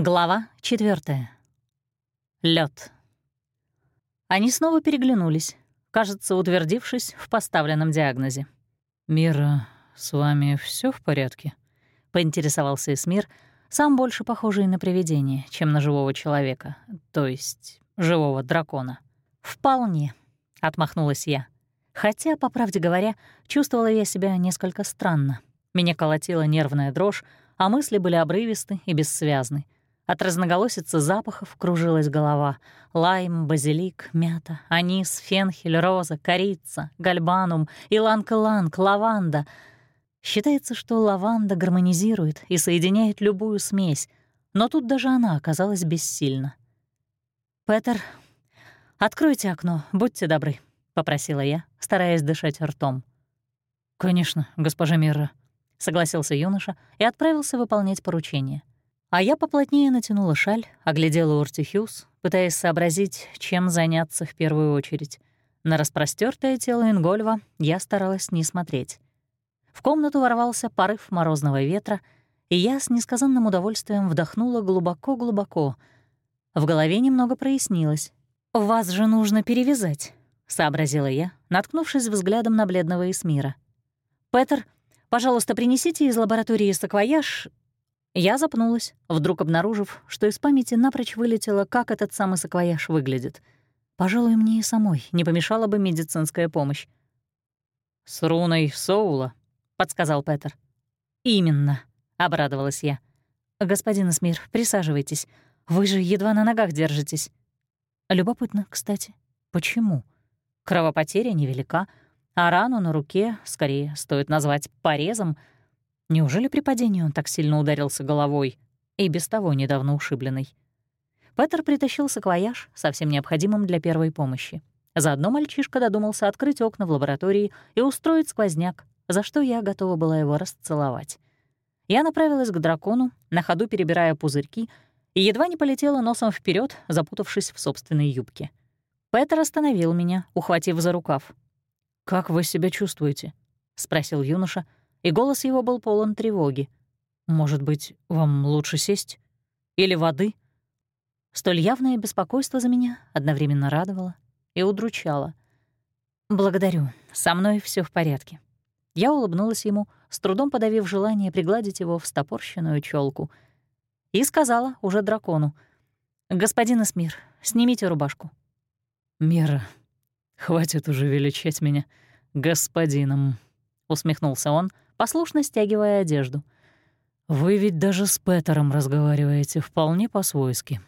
Глава четвертая. Лед. Они снова переглянулись, кажется, утвердившись в поставленном диагнозе. «Мира, с вами все в порядке?» — поинтересовался Эсмир, сам больше похожий на привидение, чем на живого человека, то есть живого дракона. «Вполне», — отмахнулась я. Хотя, по правде говоря, чувствовала я себя несколько странно. Меня колотила нервная дрожь, а мысли были обрывисты и бессвязны. От разноголосицы запахов кружилась голова. Лайм, базилик, мята, анис, фенхель, роза, корица, гальбанум, иланг-иланг, лаванда. Считается, что лаванда гармонизирует и соединяет любую смесь, но тут даже она оказалась бессильна. «Петер, откройте окно, будьте добры», — попросила я, стараясь дышать ртом. «Конечно, госпожа Мирра», — согласился юноша и отправился выполнять поручение. А я поплотнее натянула шаль, оглядела Уртихюс, пытаясь сообразить, чем заняться в первую очередь. На распростёртое тело Ингольва я старалась не смотреть. В комнату ворвался порыв морозного ветра, и я с несказанным удовольствием вдохнула глубоко-глубоко. В голове немного прояснилось. «Вас же нужно перевязать», — сообразила я, наткнувшись взглядом на бледного Эсмира. «Петер, пожалуйста, принесите из лаборатории саквояж я запнулась, вдруг обнаружив, что из памяти напрочь вылетело, как этот самый саквояж выглядит. Пожалуй, мне и самой не помешала бы медицинская помощь. «С руной Соула», — подсказал Петер. «Именно», — обрадовалась я. «Господин Смир, присаживайтесь. Вы же едва на ногах держитесь». Любопытно, кстати, почему? Кровопотеря невелика, а рану на руке, скорее, стоит назвать порезом — Неужели при падении он так сильно ударился головой, и без того недавно ушибленный? Петер притащил саквояж со всем необходимым для первой помощи. Заодно мальчишка додумался открыть окна в лаборатории и устроить сквозняк, за что я готова была его расцеловать. Я направилась к дракону, на ходу перебирая пузырьки, и едва не полетела носом вперед, запутавшись в собственной юбке. Петер остановил меня, ухватив за рукав. «Как вы себя чувствуете?» — спросил юноша, и голос его был полон тревоги. «Может быть, вам лучше сесть? Или воды?» Столь явное беспокойство за меня одновременно радовало и удручало. «Благодарю, со мной все в порядке». Я улыбнулась ему, с трудом подавив желание пригладить его в стопорщенную челку, и сказала уже дракону, «Господин Эсмир, снимите рубашку». «Мира, хватит уже величать меня господином», — усмехнулся он, — послушно стягивая одежду. «Вы ведь даже с Петером разговариваете вполне по-свойски».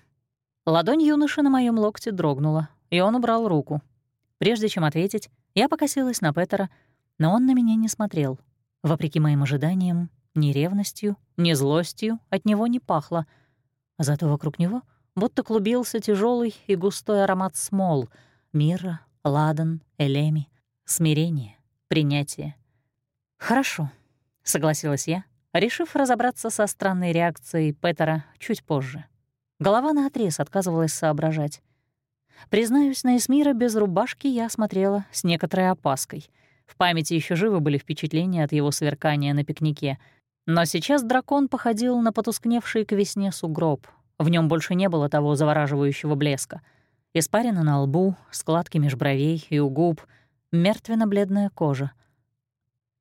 Ладонь юноши на моем локте дрогнула, и он убрал руку. Прежде чем ответить, я покосилась на Петера, но он на меня не смотрел. Вопреки моим ожиданиям, ни ревностью, ни злостью от него не пахло. Зато вокруг него будто клубился тяжелый и густой аромат смол, мира, ладан, элеми, смирение, принятие. «Хорошо», — согласилась я, решив разобраться со странной реакцией Петера чуть позже. Голова наотрез отказывалась соображать. Признаюсь, на Эсмира без рубашки я смотрела с некоторой опаской. В памяти еще живы были впечатления от его сверкания на пикнике. Но сейчас дракон походил на потускневший к весне сугроб. В нем больше не было того завораживающего блеска. Испарина на лбу, складки меж бровей и у губ, мертвенно-бледная кожа —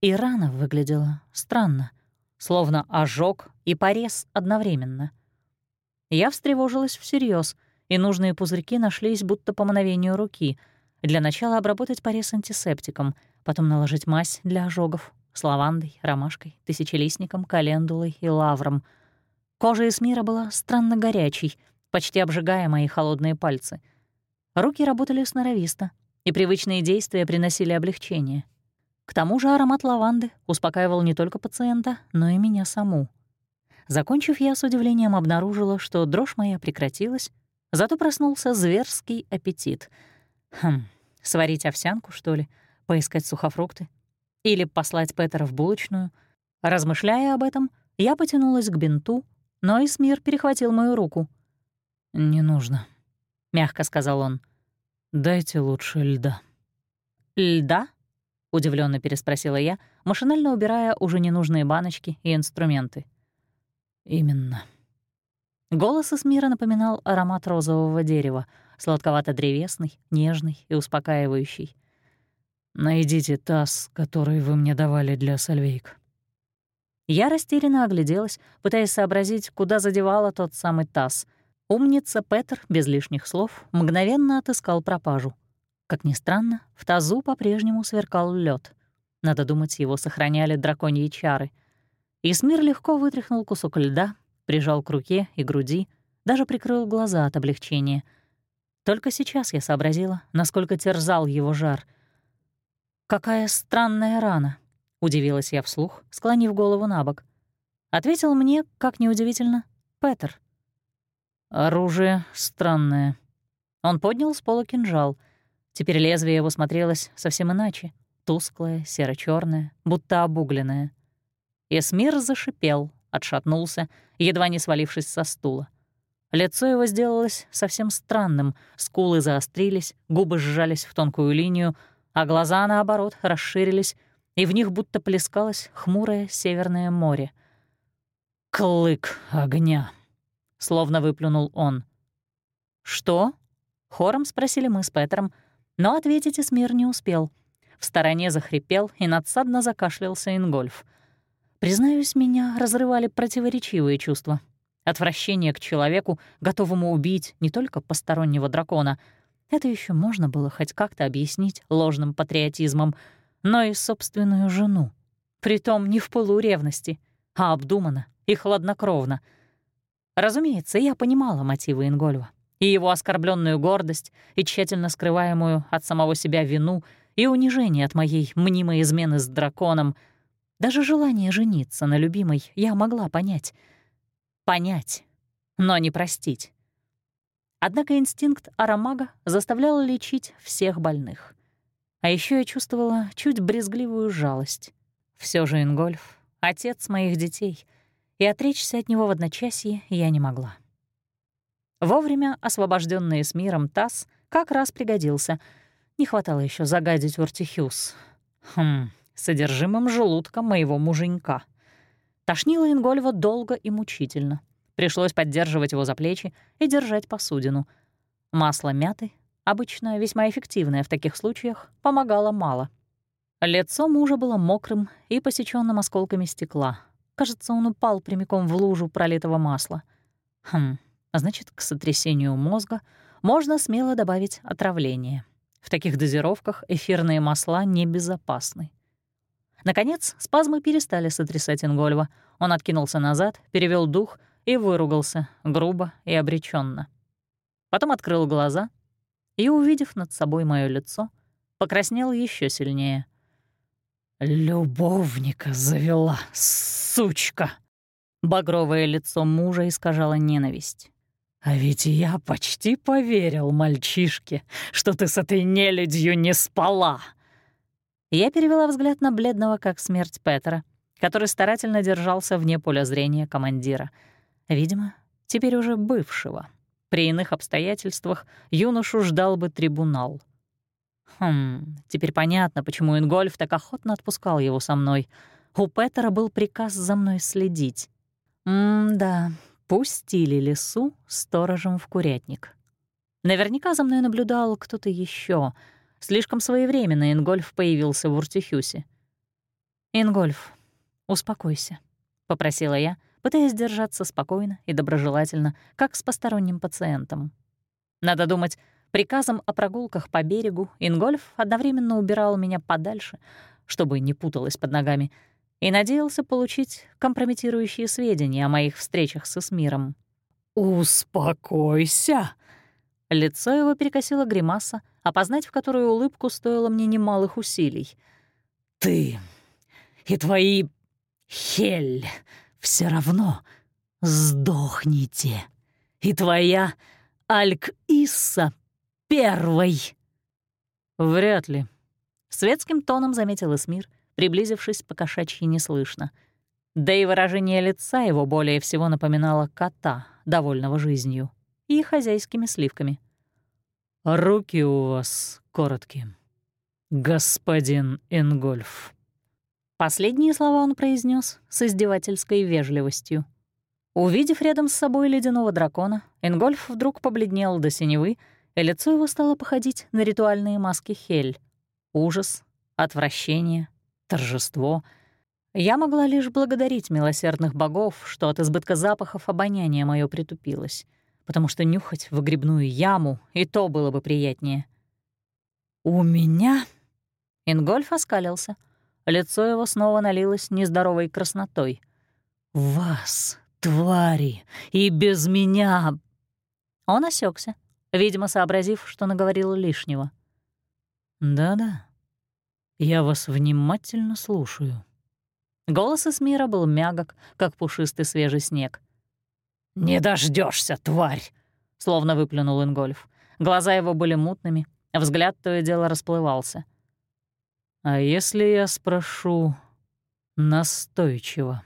и рана выглядела странно, словно ожог и порез одновременно. Я встревожилась всерьез, и нужные пузырьки нашлись будто по мановению руки. Для начала обработать порез антисептиком, потом наложить мазь для ожогов с лавандой, ромашкой, тысячелистником, календулой и лавром. Кожа Эсмира была странно горячей, почти обжигая мои холодные пальцы. Руки работали сноровисто, и привычные действия приносили облегчение — к тому же аромат лаванды успокаивал не только пациента, но и меня саму. Закончив, я с удивлением обнаружила, что дрожь моя прекратилась, зато проснулся зверский аппетит. Хм, сварить овсянку, что ли? Поискать сухофрукты? Или послать Петера в булочную? Размышляя об этом, я потянулась к бинту, но Исмир перехватил мою руку. «Не нужно», — мягко сказал он. «Дайте лучше льда». «Льда?» — удивленно переспросила я, машинально убирая уже ненужные баночки и инструменты. «Именно». Голос Эсмира напоминал аромат розового дерева, сладковато-древесный, нежный и успокаивающий. «Найдите таз, который вы мне давали для Сальвейк». Я растерянно огляделась, пытаясь сообразить, куда задевала тот самый таз. Умница Петр, без лишних слов, мгновенно отыскал пропажу. Как ни странно, в тазу по-прежнему сверкал лед. Надо думать, его сохраняли драконьи чары. Исмир легко вытряхнул кусок льда, прижал к руке и груди, даже прикрыл глаза от облегчения. Только сейчас я сообразила, насколько терзал его жар. «Какая странная рана!» — удивилась я вслух, склонив голову на бок. Ответил мне, как неудивительно, Петер. «Оружие странное». Он поднял с пола кинжал. Теперь лезвие его смотрелось совсем иначе, тусклое, серо черное будто обугленное. Эсмир зашипел, отшатнулся, едва не свалившись со стула. Лицо его сделалось совсем странным, скулы заострились, губы сжались в тонкую линию, а глаза, наоборот, расширились, и в них будто плескалось хмурое северное море. «Клык огня!» — словно выплюнул он. «Что?» — хором спросили мы с Петром, но ответить Эсмир не успел. В стороне захрипел и надсадно закашлялся Ингольф. Признаюсь, меня разрывали противоречивые чувства. Отвращение к человеку, готовому убить не только постороннего дракона. Это еще можно было хоть как-то объяснить ложным патриотизмом, но и собственную жену. Притом не в полуревности, а обдуманно и хладнокровно. Разумеется, я понимала мотивы Ингольва и его оскорбленную гордость, и тщательно скрываемую от самого себя вину, и унижение от моей мнимой измены с драконом. Даже желание жениться на любимой я могла понять. Понять, но не простить. Однако инстинкт аромага заставлял лечить всех больных. А еще я чувствовала чуть брезгливую жалость. Все же Ингольф — отец моих детей, и отречься от него в одночасье я не могла. Вовремя освобожденный с миром таз как раз пригодился. Не хватало еще загадить Ортихюс. Хм, содержимым желудка моего муженька. Тошнило Ингольва долго и мучительно. Пришлось поддерживать его за плечи и держать посудину. Масло мяты, обычно весьма эффективное в таких случаях, помогало мало. Лицо мужа было мокрым и посечённым осколками стекла. Кажется, он упал прямиком в лужу пролитого масла. Хм, а значит, к сотрясению мозга можно смело добавить отравление. В таких дозировках эфирные масла небезопасны. Наконец, спазмы перестали сотрясать Ингольва. Он откинулся назад, перевел дух и выругался, грубо и обреченно. Потом открыл глаза и, увидев над собой мое лицо, покраснел еще сильнее. «Любовника завела, сучка!» Багровое лицо мужа искажало ненависть. А ведь я почти поверил мальчишке, что ты с этой нелюдью не спала. Я перевела взгляд на бледного, как смерть Петра, который старательно держался вне поля зрения командира. Видимо, теперь уже бывшего. При иных обстоятельствах юношу ждал бы трибунал. Хм, теперь понятно, почему Ингольф так охотно отпускал его со мной. У Петера был приказ за мной следить. М-да, Пустили лесу сторожем в курятник. Наверняка за мной наблюдал кто-то еще. Слишком своевременно Ингольф появился в Уртихюсе. «Ингольф, успокойся», — попросила я, пытаясь держаться спокойно и доброжелательно, как с посторонним пациентом. Надо думать, приказом о прогулках по берегу Ингольф одновременно убирал меня подальше, чтобы не путалась под ногами — и надеялся получить компрометирующие сведения о моих встречах с Эсмиром. «Успокойся!» Лицо его перекосило гримаса, опознать в которую улыбку стоило мне немалых усилий. «Ты и твои Хель все равно сдохните. И твоя Альк-Исса первой!» «Вряд ли», — светским тоном заметил Эсмир — приблизившись по кошачьи неслышно. Да и выражение лица его более всего напоминало кота, довольного жизнью, и хозяйскими сливками. «Руки у вас короткие, господин Ингольф». Последние слова он произнес с издевательской вежливостью. Увидев рядом с собой ледяного дракона, Ингольф вдруг побледнел до синевы, и лицо его стало походить на ритуальные маски Хель. Ужас, отвращение, торжество. Я могла лишь благодарить милосердных богов, что от избытка запахов обоняние мое притупилось, потому что нюхать в грибную яму и то было бы приятнее. «У меня...» Ингольф оскалился. Лицо его снова налилось нездоровой краснотой. «Вас, твари, и без меня...» Он осекся, видимо, сообразив, что наговорил лишнего. «Да-да, я вас внимательно слушаю». Голос Эсмира был мягок, как пушистый свежий снег. «Не дождешься, тварь!» — словно выплюнул Ингольф. Глаза его были мутными, взгляд то и дело расплывался. «А если я спрошу настойчиво?»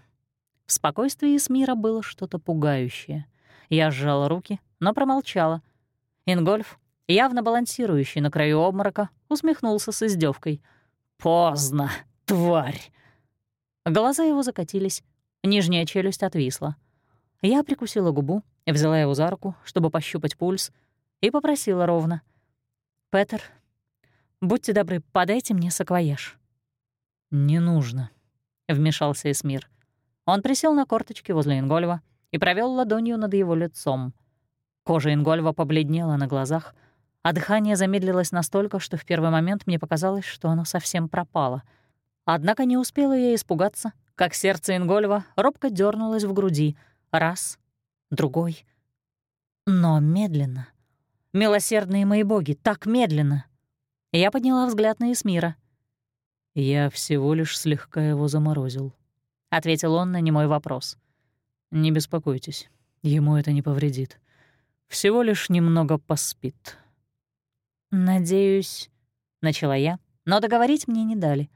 В спокойствии Эсмира было что-то пугающее. Я сжала руки, но промолчала. Ингольф, явно балансирующий на краю обморока, усмехнулся с издевкой. «Поздно, тварь!» Глаза его закатились, нижняя челюсть отвисла. Я прикусила губу и взяла его за руку, чтобы пощупать пульс, и попросила ровно. «Петер, будьте добры, подайте мне саквояж». «Не нужно», — вмешался Эсмир. Он присел на корточки возле Ингольва и провел ладонью над его лицом. Кожа Ингольва побледнела на глазах, а дыхание замедлилось настолько, что в первый момент мне показалось, что оно совсем пропало. Однако не успела я испугаться, как сердце Ингольва робко дернулось в груди. Раз, другой. Но медленно. Милосердные мои боги, так медленно. Я подняла взгляд на Эсмира. Я всего лишь слегка его заморозил ответил он на немой вопрос. Не беспокойтесь, ему это не повредит. Всего лишь немного поспит. Надеюсь, начала я, но договорить мне не дали.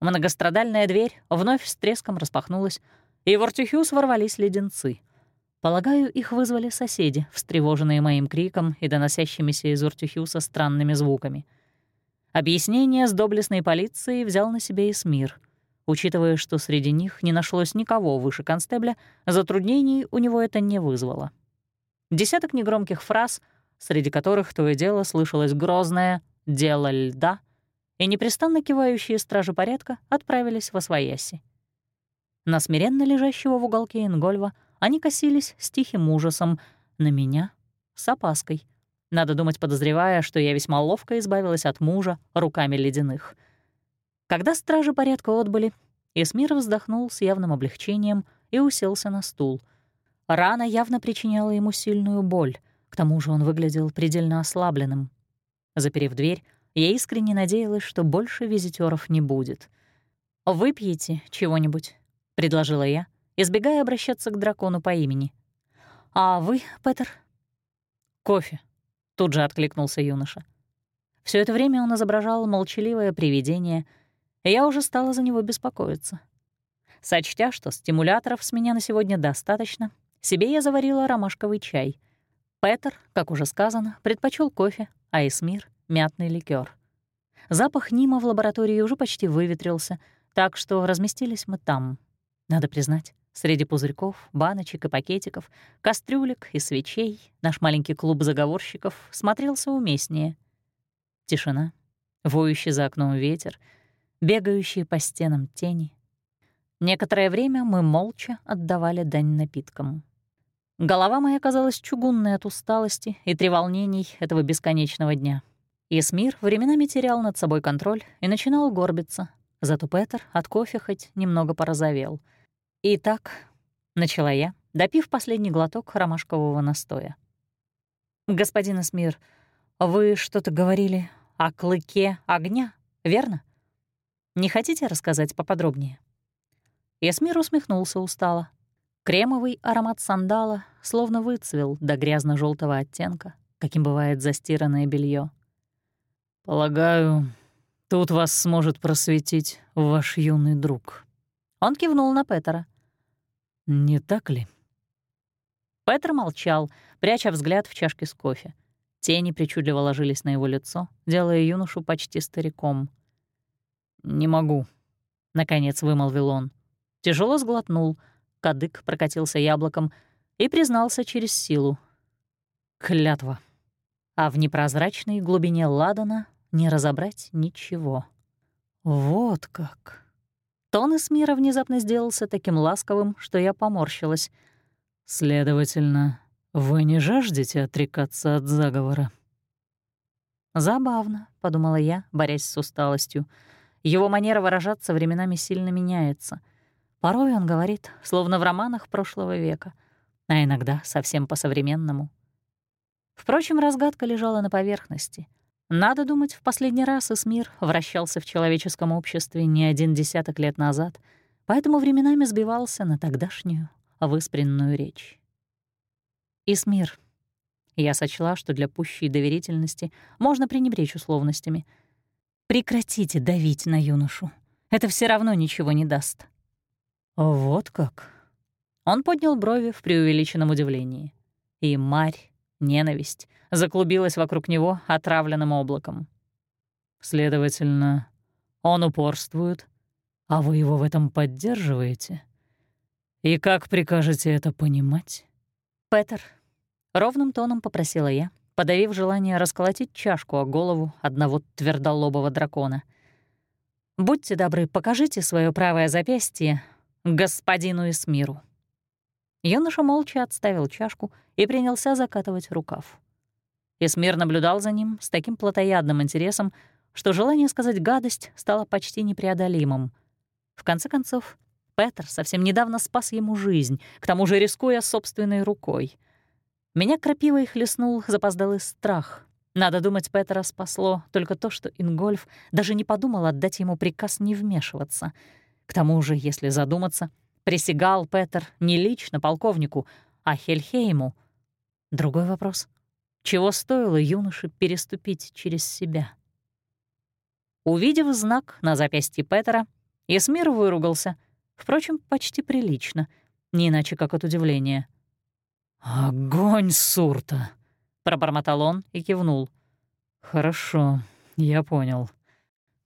Многострадальная дверь вновь с треском распахнулась, и в Артюхюс ворвались леденцы. Полагаю, их вызвали соседи, встревоженные моим криком и доносящимися из Артюхюса странными звуками. Объяснение с доблестной полицией взял на себя Эсмир. Учитывая, что среди них не нашлось никого выше констебля, затруднений у него это не вызвало. Десяток негромких фраз, среди которых то и дело слышалось грозное «дело льда», и непрестанно кивающие стражи порядка отправились во свояси. На смиренно лежащего в уголке Ингольва они косились с тихим ужасом, на меня — с опаской. Надо думать, подозревая, что я весьма ловко избавилась от мужа руками ледяных — когда стражи порядка отбыли, Эсмир вздохнул с явным облегчением и уселся на стул. Рана явно причиняла ему сильную боль, к тому же он выглядел предельно ослабленным. Заперев дверь, я искренне надеялась, что больше визитеров не будет. «Выпьете чего-нибудь?» — предложила я, избегая обращаться к дракону по имени. «А вы, Петер?» «Кофе», — тут же откликнулся юноша. Все это время он изображал молчаливое привидение — и я уже стала за него беспокоиться. Сочтя, что стимуляторов с меня на сегодня достаточно, себе я заварила ромашковый чай. Петер, как уже сказано, предпочел кофе, а Эсмир — мятный ликер. Запах Нима в лаборатории уже почти выветрился, так что разместились мы там. Надо признать, среди пузырьков, баночек и пакетиков, кастрюлек и свечей наш маленький клуб заговорщиков смотрелся уместнее. Тишина, воющий за окном ветер — бегающие по стенам тени. Некоторое время мы молча отдавали дань напиткам. Голова моя казалась чугунной от усталости и треволнений этого бесконечного дня. Исмир временами терял над собой контроль и начинал горбиться, зато Петер от кофе хоть немного порозовел. «Итак», — начала я, допив последний глоток ромашкового настоя. «Господин Эсмир, вы что-то говорили о клыке огня, верно?» Не хотите рассказать поподробнее?» Ясмир усмехнулся устало. Кремовый аромат сандала словно выцвел до грязно желтого оттенка, каким бывает застиранное белье. «Полагаю, тут вас сможет просветить ваш юный друг». Он кивнул на Петера. «Не так ли?» Петр молчал, пряча взгляд в чашке с кофе. Тени причудливо ложились на его лицо, делая юношу почти стариком — «Не могу», — наконец вымолвил он. Тяжело сглотнул, кадык прокатился яблоком, и признался через силу. Клятва. А в непрозрачной глубине ладана не разобрать ничего. Вот как. Тон Эсмира внезапно сделался таким ласковым, что я поморщилась. «Следовательно, вы не жаждете отрекаться от заговора?» «Забавно», — подумала я, борясь с усталостью. Его манера выражаться временами сильно меняется. Порой он говорит, словно в романах прошлого века, а иногда совсем по-современному. Впрочем, разгадка лежала на поверхности. Надо думать, в последний раз Эсмир вращался в человеческом обществе не один десяток лет назад, поэтому временами сбивался на тогдашнюю выспренную речь. Исмир. Я сочла, что для пущей доверительности можно пренебречь условностями. Прекратите давить на юношу. Это все равно ничего не даст. Вот как. Он поднял брови в преувеличенном удивлении. И марь, ненависть, заклубилась вокруг него отравленным облаком. Следовательно, он упорствует, а вы его в этом поддерживаете? И как прикажете это понимать? Петер, ровным тоном попросила я, подавив желание расколотить чашку о голову одного твердолобого дракона. «Будьте добры, покажите свое правое запястье господину Исмиру». Юноша молча отставил чашку и принялся закатывать рукав. Исмир наблюдал за ним с таким плотоядным интересом, что желание сказать гадость стало почти непреодолимым. В конце концов, Петр совсем недавно спас ему жизнь, к тому же рискуя собственной рукой. Меня крапивой хлестнул запоздалый страх. Надо думать, Петра спасло только то, что Ингольф даже не подумал отдать ему приказ не вмешиваться. К тому же, если задуматься, присягал Петр не лично полковнику, а Хельхейму. Другой вопрос — чего стоило юноше переступить через себя? Увидев знак на запястье Петера, Эсмир выругался, впрочем, почти прилично, не иначе как от удивления. «Огонь, Сурта!» — пробормотал он и кивнул. «Хорошо, я понял.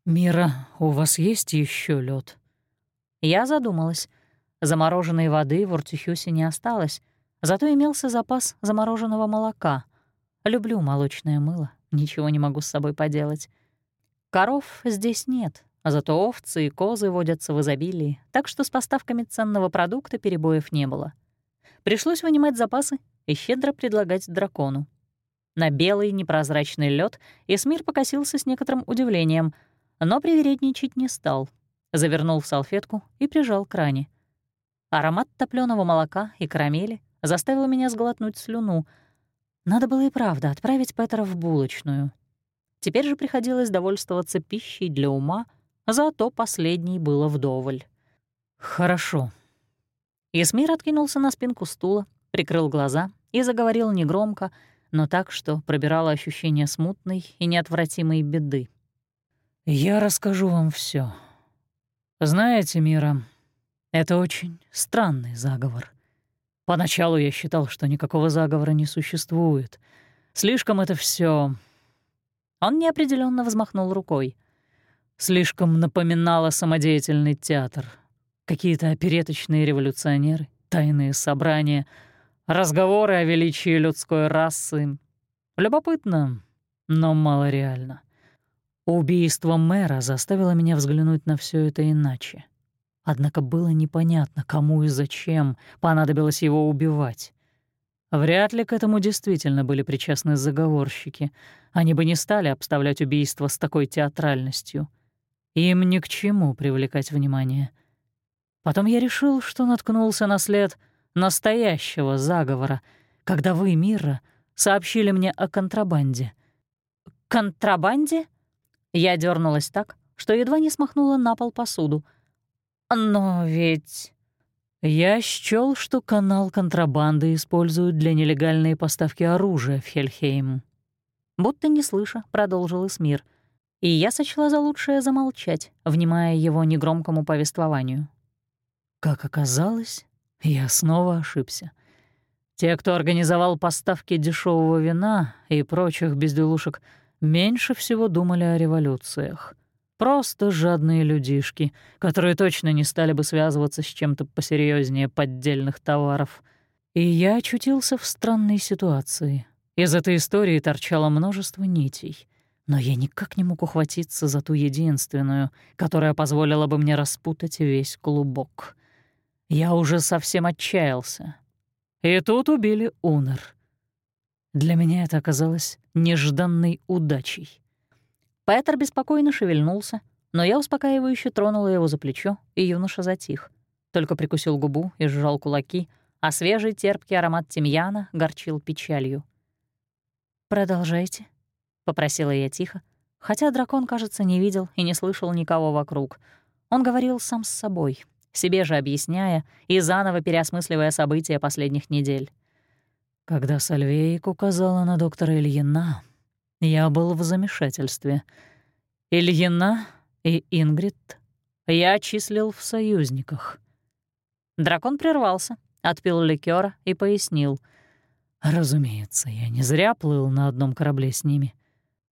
Мира, у вас есть еще лед? Я задумалась. Замороженной воды в Уртихюсе не осталось, зато имелся запас замороженного молока. Люблю молочное мыло, ничего не могу с собой поделать. Коров здесь нет, а зато овцы и козы водятся в изобилии, так что с поставками ценного продукта перебоев не было. Пришлось вынимать запасы и щедро предлагать дракону. На белый непрозрачный лед Эсмир покосился с некоторым удивлением, но привередничать не стал. Завернул в салфетку и прижал к ране. Аромат топленого молока и карамели заставил меня сглотнуть слюну. Надо было и правда отправить Петра в булочную. Теперь же приходилось довольствоваться пищей для ума, зато последней было вдоволь. «Хорошо». Ясмир откинулся на спинку стула, прикрыл глаза и заговорил негромко, но так, что пробирало ощущение смутной и неотвратимой беды. «Я расскажу вам все. Знаете, Мира, это очень странный заговор. Поначалу я считал, что никакого заговора не существует. Слишком это все. Он неопределенно взмахнул рукой. Слишком напоминало самодеятельный театр. Какие-то опереточные революционеры, тайные собрания, разговоры о величии людской расы. Любопытно, но мало реально. Убийство мэра заставило меня взглянуть на все это иначе. Однако было непонятно, кому и зачем понадобилось его убивать. Вряд ли к этому действительно были причастны заговорщики. Они бы не стали обставлять убийство с такой театральностью. Им ни к чему привлекать внимание. Потом я решил, что наткнулся на след настоящего заговора, когда вы, Мира, сообщили мне о контрабанде. «Контрабанде?» Я дернулась так, что едва не смахнула на пол посуду — но ведь... Я счёл, что канал контрабанды используют для нелегальной поставки оружия в Хельхейм. Будто не слыша, продолжил Исмир. И я сочла за лучшее замолчать, внимая его негромкому повествованию. Как оказалось, я снова ошибся. Те, кто организовал поставки дешевого вина и прочих безделушек, меньше всего думали о революциях. Просто жадные людишки, которые точно не стали бы связываться с чем-то посерьезнее поддельных товаров. И я очутился в странной ситуации. Из этой истории торчало множество нитей, но я никак не мог ухватиться за ту единственную, которая позволила бы мне распутать весь клубок. Я уже совсем отчаялся. И тут убили Унер. Для меня это оказалось нежданной удачей. Петер беспокойно шевельнулся, но я успокаивающе тронула его за плечо, и юноша затих. Только прикусил губу и сжал кулаки, а свежий терпкий аромат тимьяна горчил печалью. «Продолжайте», — попросила я тихо, хотя дракон, кажется, не видел и не слышал никого вокруг. Он говорил сам с собой, себе же объясняя и заново переосмысливая события последних недель. Когда Сальвейк указала на доктора Ильина, я был в замешательстве. Ильина и Ингрид я числил в союзниках. Дракон прервался, отпил ликера и пояснил. Разумеется, я не зря плыл на одном корабле с ними.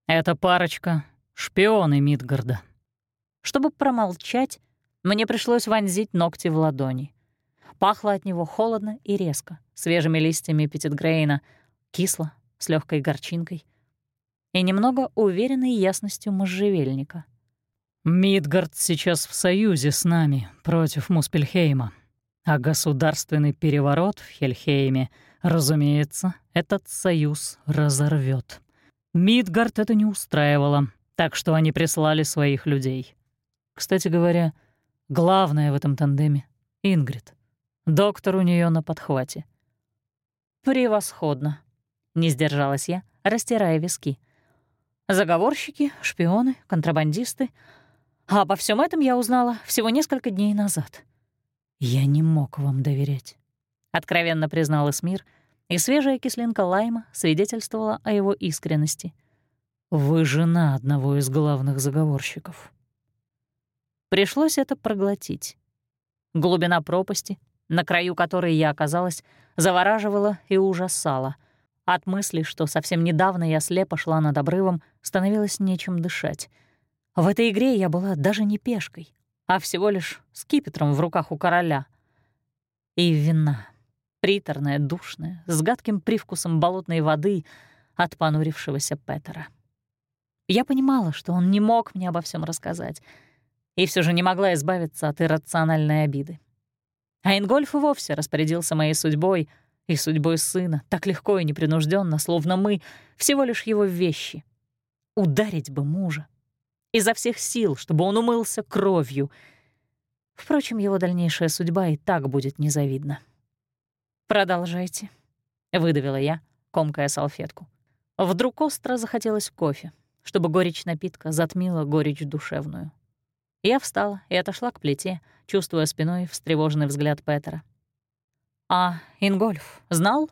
Эта парочка — шпионы Мидгарда. Чтобы промолчать, мне пришлось вонзить ногти в ладони. Пахло от него холодно и резко, свежими листьями Петитгрейна, кисло, с легкой горчинкой и немного уверенной ясностью можжевельника. «Мидгард сейчас в союзе с нами против Муспельхейма, а государственный переворот в Хельхейме, разумеется, этот союз разорвет. Мидгард это не устраивало, так что они прислали своих людей. Кстати говоря, главное в этом тандеме — Ингрид. Доктор у нее на подхвате. «Превосходно», — не сдержалась я, растирая виски. «Заговорщики, шпионы, контрабандисты. А обо всем этом я узнала всего несколько дней назад». «Я не мог вам доверять», — откровенно признал Эсмир, и свежая кислинка лайма свидетельствовала о его искренности. «Вы жена одного из главных заговорщиков». Пришлось это проглотить. Глубина пропасти, на краю которой я оказалась, завораживала и ужасала. От мысли, что совсем недавно я слепо шла над обрывом, становилось нечем дышать. В этой игре я была даже не пешкой, а всего лишь скипетром в руках у короля. И вина, приторная, душная, с гадким привкусом болотной воды от понурившегося Петера. Я понимала, что он не мог мне обо всем рассказать, и все же не могла избавиться от иррациональной обиды. А Ингольф вовсе распорядился моей судьбой и судьбой сына, так легко и непринужденно, словно мы всего лишь его вещи. Ударить бы мужа. Изо всех сил, чтобы он умылся кровью. Впрочем, его дальнейшая судьба и так будет незавидна. «Продолжайте», — выдавила я, комкая салфетку. Вдруг остро захотелось кофе, чтобы горечь напитка затмила горечь душевную. Я встала и отошла к плите, чувствуя спиной встревоженный взгляд Петера. «А Ингольф знал,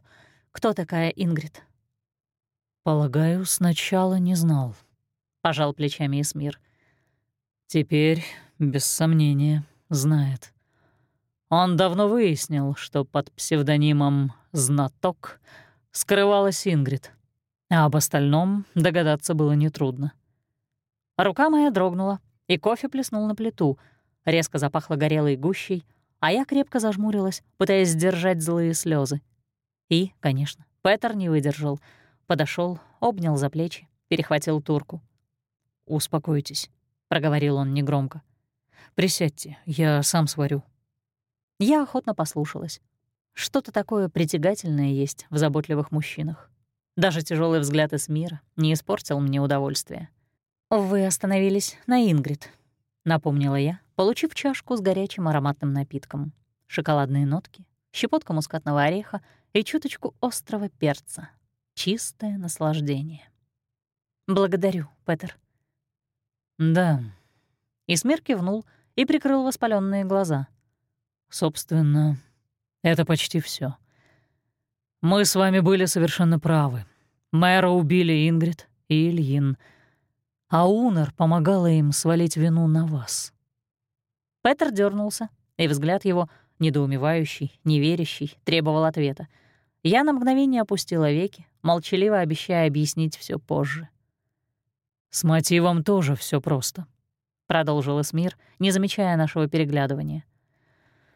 кто такая Ингрид?» «Полагаю, сначала не знал», — пожал плечами Эсмир. «Теперь, без сомнения, знает. Он давно выяснил, что под псевдонимом «Знаток» скрывалась Ингрид, а об остальном догадаться было нетрудно. Рука моя дрогнула, и кофе плеснул на плиту. Резко запахло горелой гущей, а я крепко зажмурилась, пытаясь сдержать злые слезы. И, конечно, Петер не выдержал. Подошел, обнял за плечи, перехватил турку. «Успокойтесь», — проговорил он негромко. «Присядьте, я сам сварю». Я охотно послушалась. Что-то такое притягательное есть в заботливых мужчинах. Даже тяжелый взгляд из мира не испортил мне удовольствие. «Вы остановились на Ингрид», — напомнила я, получив чашку с горячим ароматным напитком. Шоколадные нотки, щепотка мускатного ореха и чуточку острого перца. Чистое наслаждение. «Благодарю, Петер». «Да». Исмир кивнул и прикрыл воспаленные глаза. «Собственно, это почти все. Мы с вами были совершенно правы. Мэра убили Ингрид и Ильин — а Унер помогала им свалить вину на вас. Петер дернулся, и взгляд его, недоумевающий, неверящий, требовал ответа. Я на мгновение опустила веки, молчаливо обещая объяснить все позже. «С мотивом тоже все просто», — продолжил Эсмир, не замечая нашего переглядывания.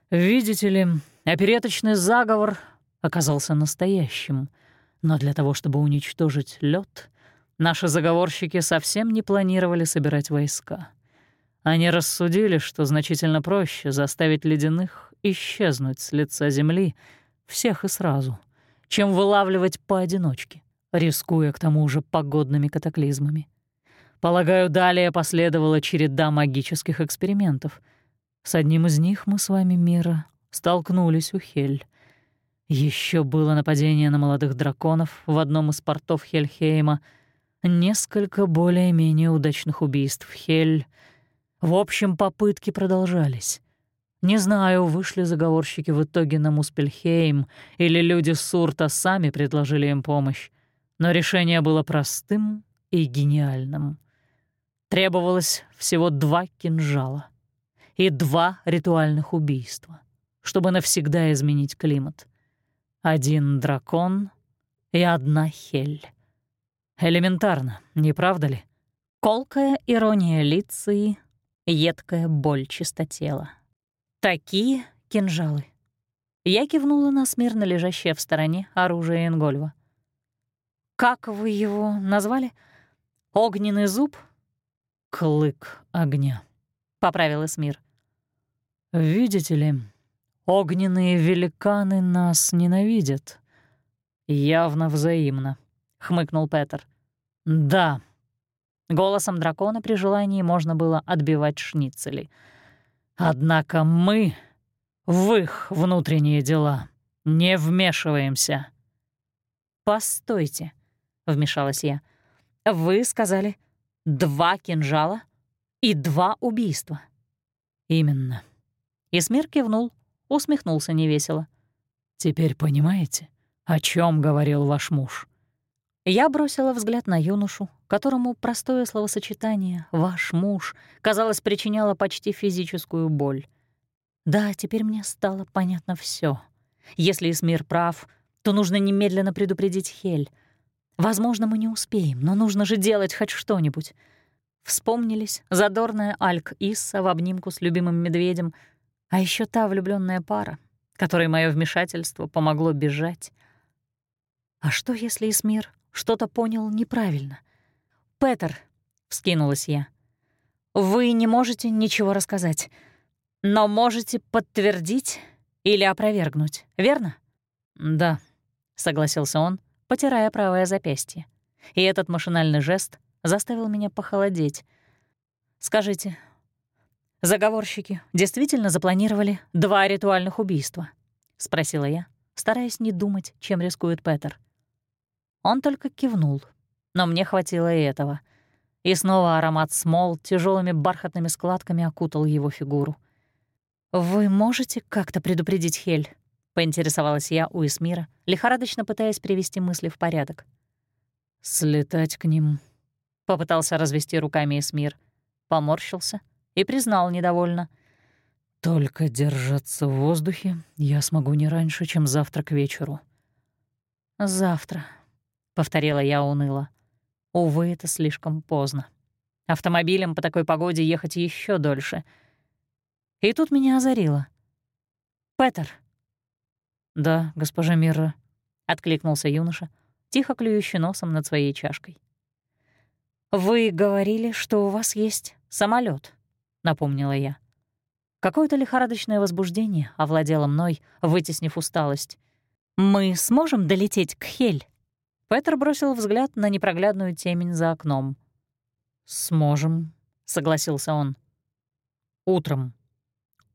«Видите ли, опереточный заговор оказался настоящим, но для того, чтобы уничтожить лед, наши заговорщики совсем не планировали собирать войска. Они рассудили, что значительно проще заставить ледяных исчезнуть с лица земли всех и сразу, чем вылавливать поодиночке, рискуя к тому же погодными катаклизмами. Полагаю, далее последовала череда магических экспериментов. С одним из них мы с вами, Мира, столкнулись у Хель. Еще было нападение на молодых драконов в одном из портов Хельхейма, несколько более-менее удачных убийств Хель — в общем, попытки продолжались. Не знаю, вышли заговорщики в итоге на Муспельхейм или люди Сурта сами предложили им помощь, но решение было простым и гениальным. Требовалось всего два кинжала и два ритуальных убийства, чтобы навсегда изменить климат. Один дракон и одна хель. Элементарно, не правда ли? Колкая ирония Лиции едкая боль чистотела. Такие кинжалы. Я кивнула на смирно лежащее в стороне оружие Ингольва. «Как вы его назвали? Огненный зуб?» «Клык огня», — поправил Эсмир. «Видите ли, огненные великаны нас ненавидят. Явно взаимно», — хмыкнул Петер. «Да, Голосом дракона при желании можно было отбивать шницели. «Однако мы в их внутренние дела не вмешиваемся». «Постойте», — вмешалась я. «Вы сказали два кинжала и два убийства». «Именно». Исмир кивнул, усмехнулся невесело. «Теперь понимаете, о чем говорил ваш муж?» Я бросила взгляд на юношу, которому простое словосочетание «ваш муж» казалось причиняло почти физическую боль. Да, теперь мне стало понятно все. Если Исмир прав, то нужно немедленно предупредить Хель. Возможно, мы не успеем, но нужно же делать хоть что-нибудь. Вспомнились задорная Альк Исса в обнимку с любимым медведем, а еще та влюбленная пара, которой мое вмешательство помогло бежать. А что, если Исмир что-то понял неправильно. «Петер», — вскинулась я, — «вы не можете ничего рассказать, но можете подтвердить или опровергнуть, верно?» «Да», — согласился он, потирая правое запястье. И этот машинальный жест заставил меня похолодеть. «Скажите, заговорщики действительно запланировали два ритуальных убийства?» — спросила я, стараясь не думать, чем рискует Петер. Он только кивнул, но мне хватило и этого. И снова аромат смол тяжелыми бархатными складками окутал его фигуру. «Вы можете как-то предупредить Хель?» — поинтересовалась я у Эсмира, лихорадочно пытаясь привести мысли в порядок. «Слетать к ним», — попытался развести руками Эсмир, поморщился и признал недовольно. «Только держаться в воздухе я смогу не раньше, чем завтра к вечеру». «Завтра», — повторила я уныло. Увы, это слишком поздно. Автомобилем по такой погоде ехать еще дольше. И тут меня озарило. «Петер». «Да, госпожа Мирра», — откликнулся юноша, тихо клюющий носом над своей чашкой. «Вы говорили, что у вас есть самолет, напомнила я. Какое-то лихорадочное возбуждение овладело мной, вытеснив усталость. «Мы сможем долететь к Хель?» Петр бросил взгляд на непроглядную темень за окном. «Сможем», — согласился он. «Утром».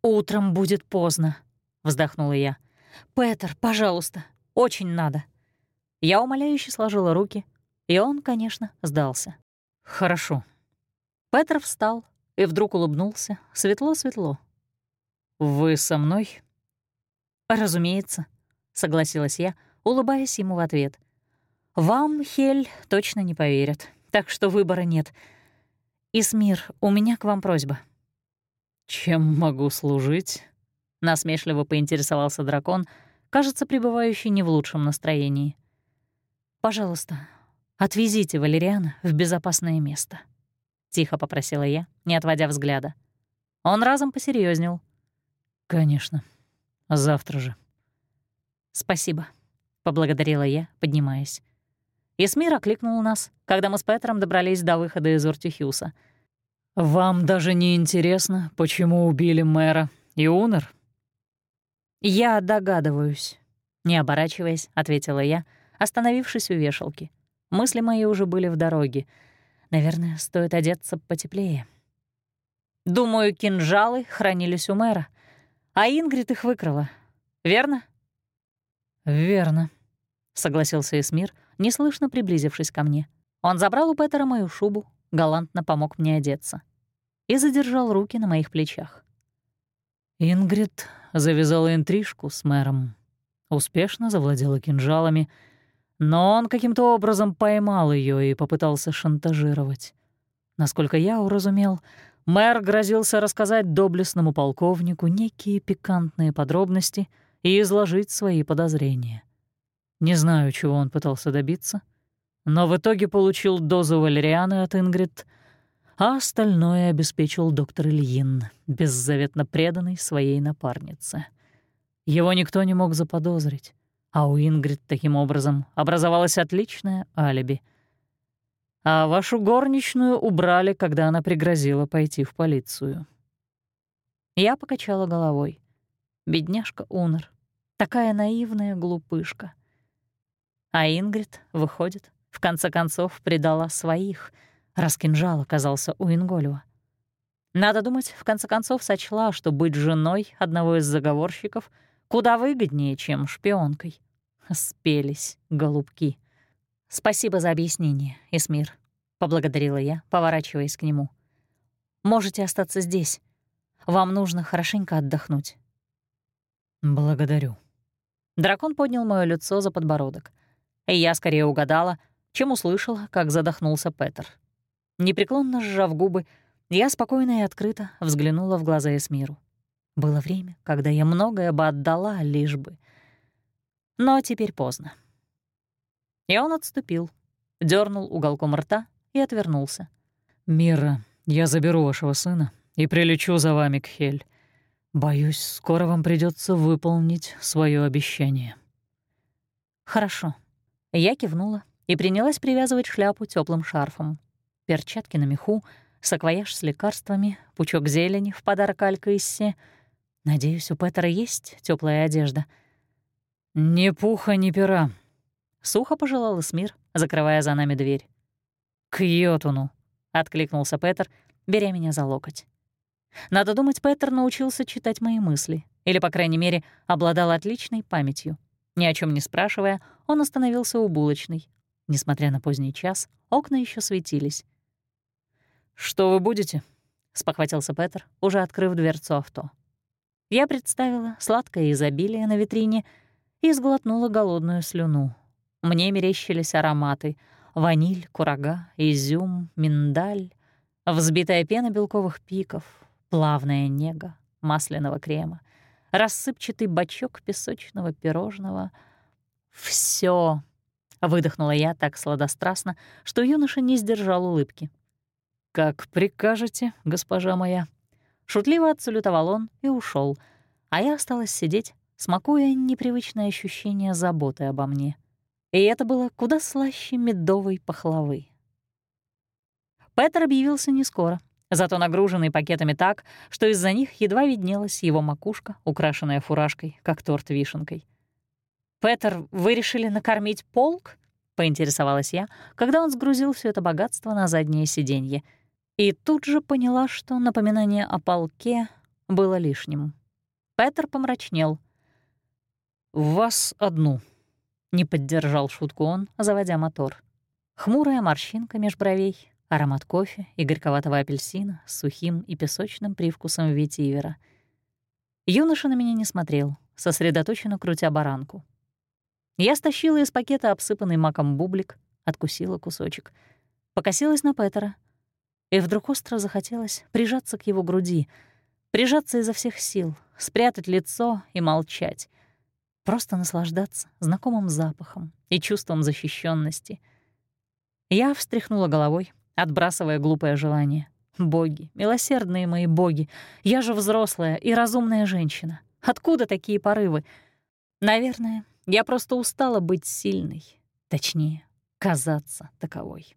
«Утром будет поздно», — вздохнула я. «Петр, пожалуйста, очень надо». Я умоляюще сложила руки, и он, конечно, сдался. «Хорошо». Петр встал и вдруг улыбнулся, светло-светло. «Вы со мной?» «Разумеется», — согласилась я, улыбаясь ему в ответ. Вам, Хель, точно не поверят, так что выбора нет. Исмир, у меня к вам просьба». «Чем могу служить?» — насмешливо поинтересовался дракон, кажется, пребывающий не в лучшем настроении. «Пожалуйста, отвезите Валериана в безопасное место», — тихо попросила я, не отводя взгляда. Он разом посерьезнел. «Конечно. Завтра же». «Спасибо». поблагодарила я, поднимаясь. Исмир окликнул нас, когда мы с Петром добрались до выхода из Ортюхюса. «Вам даже не интересно, почему убили мэра и умер?» «Я догадываюсь», — не оборачиваясь, ответила я, остановившись у вешалки. Мысли мои уже были в дороге. Наверное, стоит одеться потеплее. Думаю, кинжалы хранились у мэра, а Ингрид их выкрала. Верно? «Верно», — согласился Эсмир, неслышно приблизившись ко мне. Он забрал у Петера мою шубу, галантно помог мне одеться и задержал руки на моих плечах. Ингрид завязала интрижку с мэром, успешно завладела кинжалами, но он каким-то образом поймал ее и попытался шантажировать. Насколько я уразумел, мэр грозился рассказать доблестному полковнику некие пикантные подробности и изложить свои подозрения. Не знаю, чего он пытался добиться, но в итоге получил дозу валерианы от Ингрид, а остальное обеспечил доктор Ильин, беззаветно преданный своей напарнице. Его никто не мог заподозрить, а у Ингрид таким образом образовалось отличное алиби. А вашу горничную убрали, когда она пригрозила пойти в полицию. Я покачала головой. Бедняжка Унер. Такая наивная глупышка — а Ингрид, выходит, в конце концов предала своих, раз кинжал оказался у Ингольва. Надо думать, в конце концов сочла, что быть женой одного из заговорщиков куда выгоднее, чем шпионкой. Спелись, голубки. «Спасибо за объяснение, Эсмир», — поблагодарила я, поворачиваясь к нему. «Можете остаться здесь. Вам нужно хорошенько отдохнуть». «Благодарю». Дракон поднял моё лицо за подбородок — и я скорее угадала, чем услышала, как задохнулся Петер. Непреклонно сжав губы, я спокойно и открыто взглянула в глаза Эсмиру. Было время, когда я многое бы отдала, лишь бы. Но теперь поздно. И он отступил, дернул уголком рта и отвернулся. «Мира, я заберу вашего сына и прилечу за вами к Хель. Боюсь, скоро вам придется выполнить свое обещание». «Хорошо», я кивнула и принялась привязывать шляпу теплым шарфом. Перчатки на меху, саквояж с лекарствами, пучок зелени в подарок Алькаиссе. Надеюсь, у Петера есть теплая одежда. «Ни пуха, ни пера», — сухо пожелал Смир, закрывая за нами дверь. «К Йотуну», — откликнулся Петер, беря меня за локоть. Надо думать, Петер научился читать мои мысли, или, по крайней мере, обладал отличной памятью. Ни о чем не спрашивая, он остановился у булочной. Несмотря на поздний час, окна еще светились. «Что вы будете?» — спохватился Петер, уже открыв дверцу авто. Я представила сладкое изобилие на витрине и сглотнула голодную слюну. Мне мерещились ароматы — ваниль, курага, изюм, миндаль, взбитая пена белковых пиков, плавная нега масляного крема, рассыпчатый бачок песочного пирожного. Все, выдохнула я так сладострастно, что юноша не сдержал улыбки. «Как прикажете, госпожа моя». Шутливо отсалютовал он и ушел, а я осталась сидеть, смакуя непривычное ощущение заботы обо мне. И это было куда слаще медовой пахлавы. Петер объявился не скоро, зато нагруженный пакетами так, что из-за них едва виднелась его макушка, украшенная фуражкой, как торт вишенкой. «Петер, вы решили накормить полк?» — поинтересовалась я, когда он сгрузил все это богатство на заднее сиденье. И тут же поняла, что напоминание о полке было лишним. Петер помрачнел. «Вас одну», — не поддержал шутку он, заводя мотор. Хмурая морщинка меж бровей, Аромат кофе и горьковатого апельсина с сухим и песочным привкусом ветивера. Юноша на меня не смотрел, сосредоточенно крутя баранку. Я стащила из пакета обсыпанный маком бублик, откусила кусочек, покосилась на Петера, и вдруг остро захотелось прижаться к его груди, прижаться изо всех сил, спрятать лицо и молчать, просто наслаждаться знакомым запахом и чувством защищенности. Я встряхнула головой, отбрасывая глупое желание. «Боги, милосердные мои боги, я же взрослая и разумная женщина. Откуда такие порывы? Наверное, Я просто устала быть сильной, точнее, казаться таковой.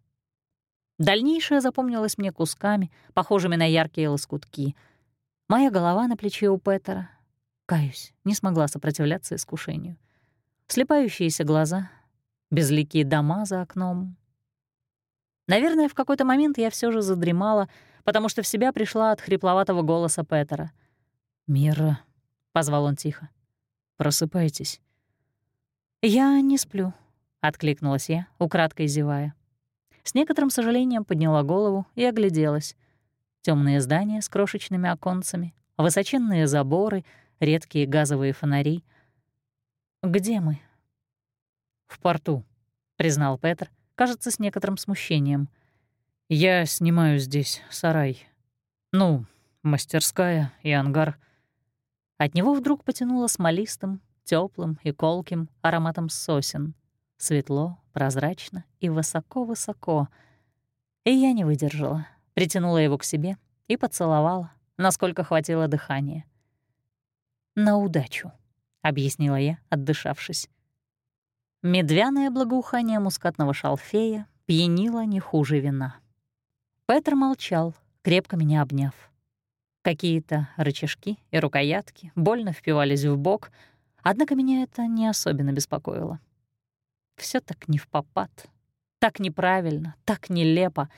Дальнейшее запомнилось мне кусками, похожими на яркие лоскутки. Моя голова на плече у Петера. Каюсь, не смогла сопротивляться искушению. Слепающиеся глаза, безликие дома за окном. Наверное, в какой-то момент я все же задремала, потому что в себя пришла от хрипловатого голоса Петера. «Мира», — позвал он тихо, — «просыпайтесь». «Я не сплю», — откликнулась я, украдкой зевая. С некоторым сожалением подняла голову и огляделась. Темные здания с крошечными оконцами, высоченные заборы, редкие газовые фонари. «Где мы?» «В порту», — признал Петр, кажется, с некоторым смущением. «Я снимаю здесь сарай. Ну, мастерская и ангар». От него вдруг потянуло смолистым, теплым и колким ароматом сосен. Светло, прозрачно и высоко-высоко. И я не выдержала, притянула его к себе и поцеловала, насколько хватило дыхания. «На удачу», — объяснила я, отдышавшись. Медвяное благоухание мускатного шалфея пьянило не хуже вина. Петр молчал, крепко меня обняв. Какие-то рычажки и рукоятки больно впивались в бок — Однако меня это не особенно беспокоило. Все так не в попад, так неправильно, так нелепо.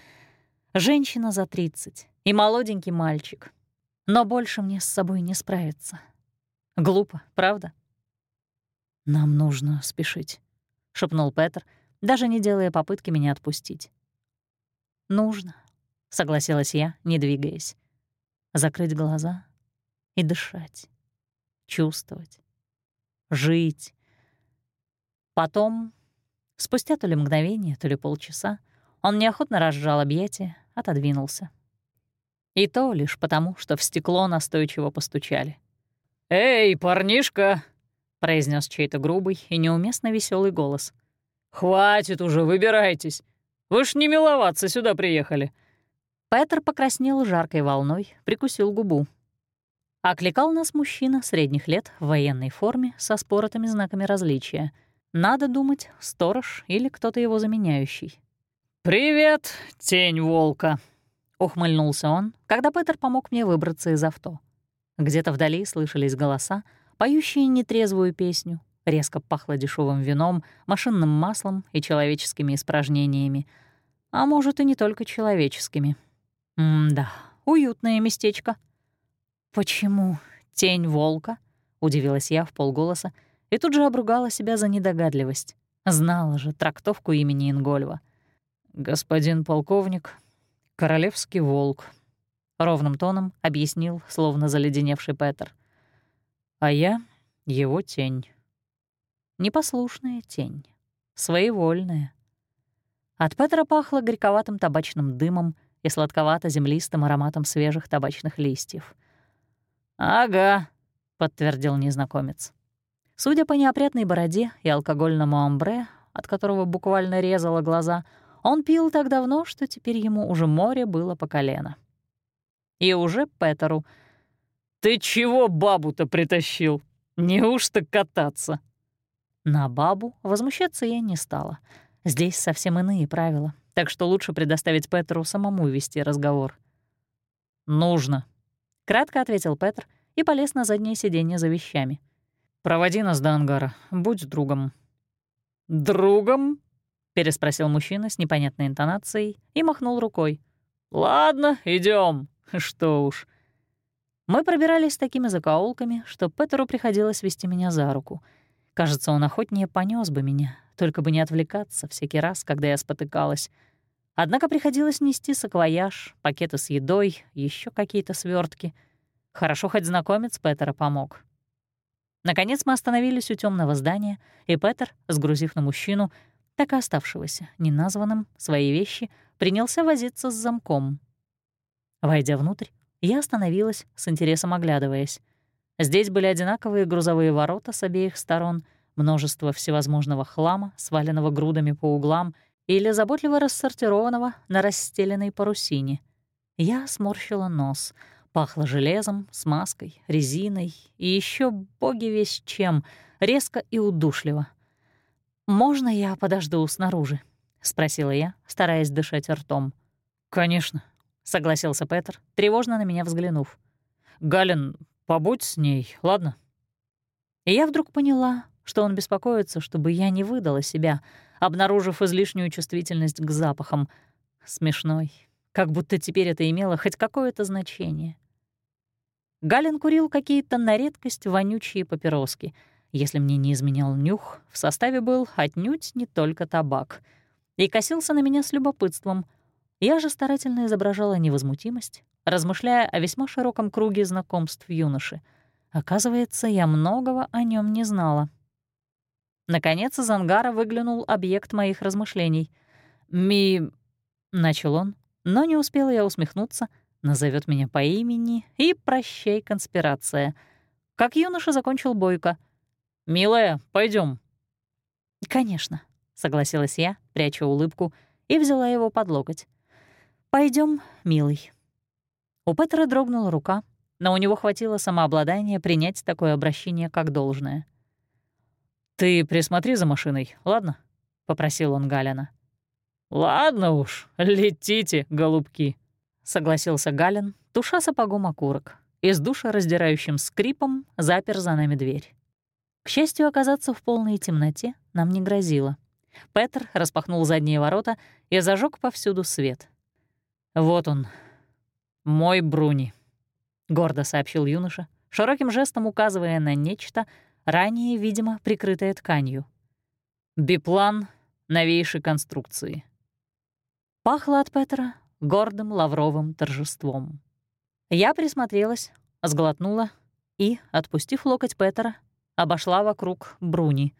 Женщина за 30 и молоденький мальчик. Но больше мне с собой не справиться. Глупо, правда? «Нам нужно спешить», — шепнул Петр, даже не делая попытки меня отпустить. «Нужно», — согласилась я, не двигаясь. Закрыть глаза и дышать, чувствовать жить. Потом, спустя то ли мгновение, то ли полчаса, он неохотно разжал объятия, отодвинулся. И то лишь потому, что в стекло настойчиво постучали. «Эй, парнишка!» — произнес чей-то грубый и неуместно веселый голос. «Хватит уже, выбирайтесь! Вы ж не миловаться сюда приехали!» Петр покраснел жаркой волной, прикусил губу. Окликал нас мужчина средних лет в военной форме со споротыми знаками различия. Надо думать, сторож или кто-то его заменяющий. «Привет, тень волка!» — ухмыльнулся он, когда Петер помог мне выбраться из авто. Где-то вдали слышались голоса, поющие нетрезвую песню. Резко пахло дешевым вином, машинным маслом и человеческими испражнениями. А может, и не только человеческими. М-да, уютное местечко — «Почему тень волка?» — удивилась я в полголоса и тут же обругала себя за недогадливость. Знала же трактовку имени Ингольва. «Господин полковник, королевский волк», — ровным тоном объяснил, словно заледеневший Петер. «А я — его тень». Непослушная тень, своевольная. От Петра пахло горьковатым табачным дымом и сладковато-землистым ароматом свежих табачных листьев. «Ага», — подтвердил незнакомец. Судя по неопрятной бороде и алкогольному амбре, от которого буквально резало глаза, он пил так давно, что теперь ему уже море было по колено. И уже Петеру. «Ты чего бабу-то притащил? Неужто кататься?» На бабу возмущаться я не стала. Здесь совсем иные правила, так что лучше предоставить Петеру самому вести разговор. «Нужно», — кратко ответил Петр и полез на заднее сиденье за вещами. «Проводи нас до ангара, будь другом». «Другом?» — переспросил мужчина с непонятной интонацией и махнул рукой. «Ладно, идем. Что уж». Мы пробирались такими закоулками, что Петеру приходилось вести меня за руку. Кажется, он охотнее понес бы меня, только бы не отвлекаться всякий раз, когда я спотыкалась — Однако приходилось нести саквояж, пакеты с едой, еще какие-то свертки. Хорошо хоть знакомец Петера помог. Наконец мы остановились у темного здания, и Петер, сгрузив на мужчину, так и оставшегося, неназванным, свои вещи, принялся возиться с замком. Войдя внутрь, я остановилась, с интересом оглядываясь. Здесь были одинаковые грузовые ворота с обеих сторон, множество всевозможного хлама, сваленного грудами по углам — или заботливо рассортированного на расстеленной парусине. Я сморщила нос. Пахло железом, смазкой, резиной и еще боги весь чем, резко и удушливо. «Можно я подожду снаружи?» — спросила я, стараясь дышать ртом. «Конечно», — согласился Петр, тревожно на меня взглянув. «Галин, побудь с ней, ладно?» И я вдруг поняла, что он беспокоится, чтобы я не выдала себя, обнаружив излишнюю чувствительность к запахам. Смешной, как будто теперь это имело хоть какое-то значение. Галин курил какие-то на редкость вонючие папироски. Если мне не изменял нюх, в составе был отнюдь не только табак. И косился на меня с любопытством. Я же старательно изображала невозмутимость, размышляя о весьма широком круге знакомств юноши. Оказывается, я многого о нем не знала. Наконец из ангара выглянул объект моих размышлений. «Ми...» — начал он, но не успела я усмехнуться — назовет меня по имени и прощай, конспирация. Как юноша закончил бойко. «Милая, пойдем. «Конечно», — согласилась я, пряча улыбку, и взяла его под локоть. Пойдем, милый». У Петра дрогнула рука, но у него хватило самообладания принять такое обращение как должное. «Ты присмотри за машиной, ладно?» — попросил он Галина. «Ладно уж, летите, голубки», — согласился Галин, туша сапогом окурок, и с душераздирающим скрипом запер за нами дверь. К счастью, оказаться в полной темноте нам не грозило. Петр распахнул задние ворота и зажег повсюду свет. «Вот он, мой Бруни», — гордо сообщил юноша, широким жестом указывая на нечто, ранее, видимо, прикрытое тканью. «Биплан новейшей конструкции». Пахло от Петра гордым лавровым торжеством. Я присмотрелась, сглотнула и, отпустив локоть Петера, обошла вокруг Бруни.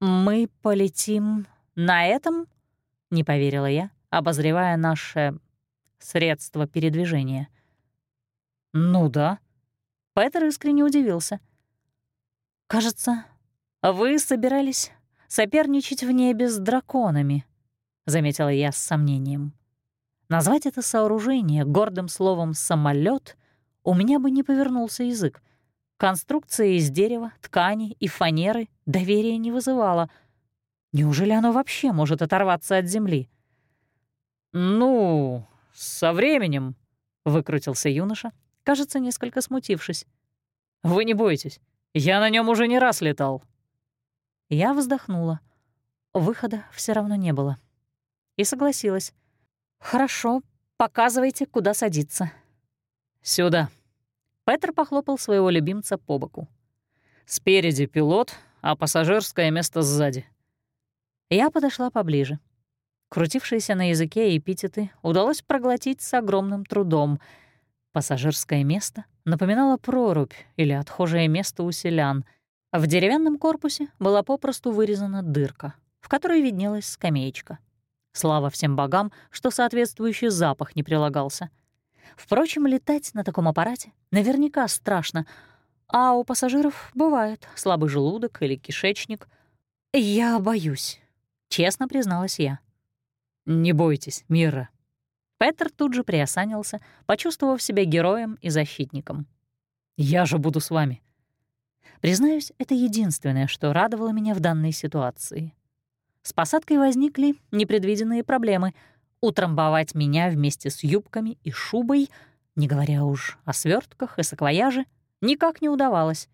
«Мы полетим на этом?» — не поверила я, обозревая наше средство передвижения. «Ну да». Петер искренне удивился. «Кажется, вы собирались соперничать в небе с драконами», — заметила я с сомнением. Назвать это сооружение гордым словом самолет у меня бы не повернулся язык. Конструкция из дерева, ткани и фанеры доверия не вызывала. Неужели оно вообще может оторваться от земли? «Ну, со временем», — выкрутился юноша, кажется, несколько смутившись. «Вы не бойтесь, я на нем уже не раз летал». Я вздохнула. Выхода все равно не было. И согласилась. «Хорошо, показывайте, куда садиться». «Сюда». Петр похлопал своего любимца по боку. «Спереди пилот, а пассажирское место сзади». Я подошла поближе. Крутившиеся на языке эпитеты удалось проглотить с огромным трудом. Пассажирское место напоминало прорубь или отхожее место у селян. В деревянном корпусе была попросту вырезана дырка, в которой виднелась скамеечка. Слава всем богам, что соответствующий запах не прилагался. Впрочем, летать на таком аппарате наверняка страшно, а у пассажиров бывает слабый желудок или кишечник. «Я боюсь», — честно призналась я. «Не бойтесь, Мира». Петер тут же приосанился, почувствовав себя героем и защитником. «Я же буду с вами». Признаюсь, это единственное, что радовало меня в данной ситуации. С посадкой возникли непредвиденные проблемы. Утрамбовать меня вместе с юбками и шубой, не говоря уж о свертках и саквояже, никак не удавалось.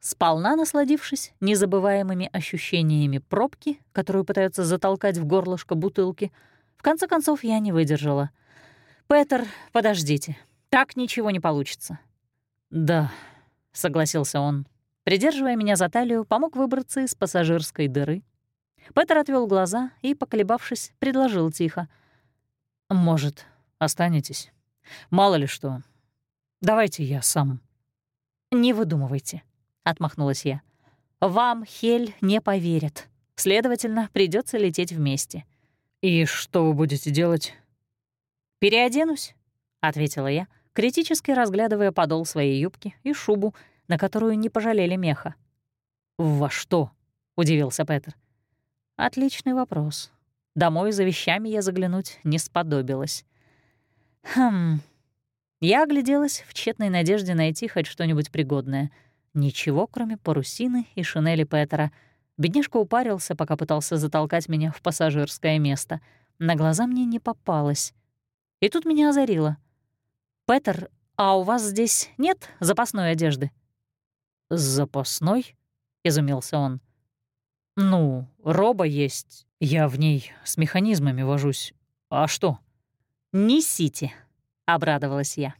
Сполна насладившись незабываемыми ощущениями пробки, которую пытаются затолкать в горлышко бутылки, в конце концов я не выдержала. «Петер, подождите, так ничего не получится». «Да», — согласился он. Придерживая меня за талию, помог выбраться из пассажирской дыры Петер отвел глаза и, поколебавшись, предложил тихо. «Может, останетесь? Мало ли что. Давайте я сам». «Не выдумывайте», — отмахнулась я. «Вам Хель не поверит. Следовательно, придется лететь вместе». «И что вы будете делать?» «Переоденусь», — ответила я, критически разглядывая подол своей юбки и шубу, на которую не пожалели меха. «Во что?» — удивился Петр. Отличный вопрос. Домой за вещами я заглянуть не сподобилась. Хм. Я огляделась в тщетной надежде найти хоть что-нибудь пригодное. Ничего, кроме парусины и шинели Петера. Бедняжка упарился, пока пытался затолкать меня в пассажирское место. На глаза мне не попалось. И тут меня озарило. «Петер, а у вас здесь нет запасной одежды?» «Запасной?» — изумился он. «Ну, роба есть. Я в ней с механизмами вожусь. А что?» «Несите», — обрадовалась я.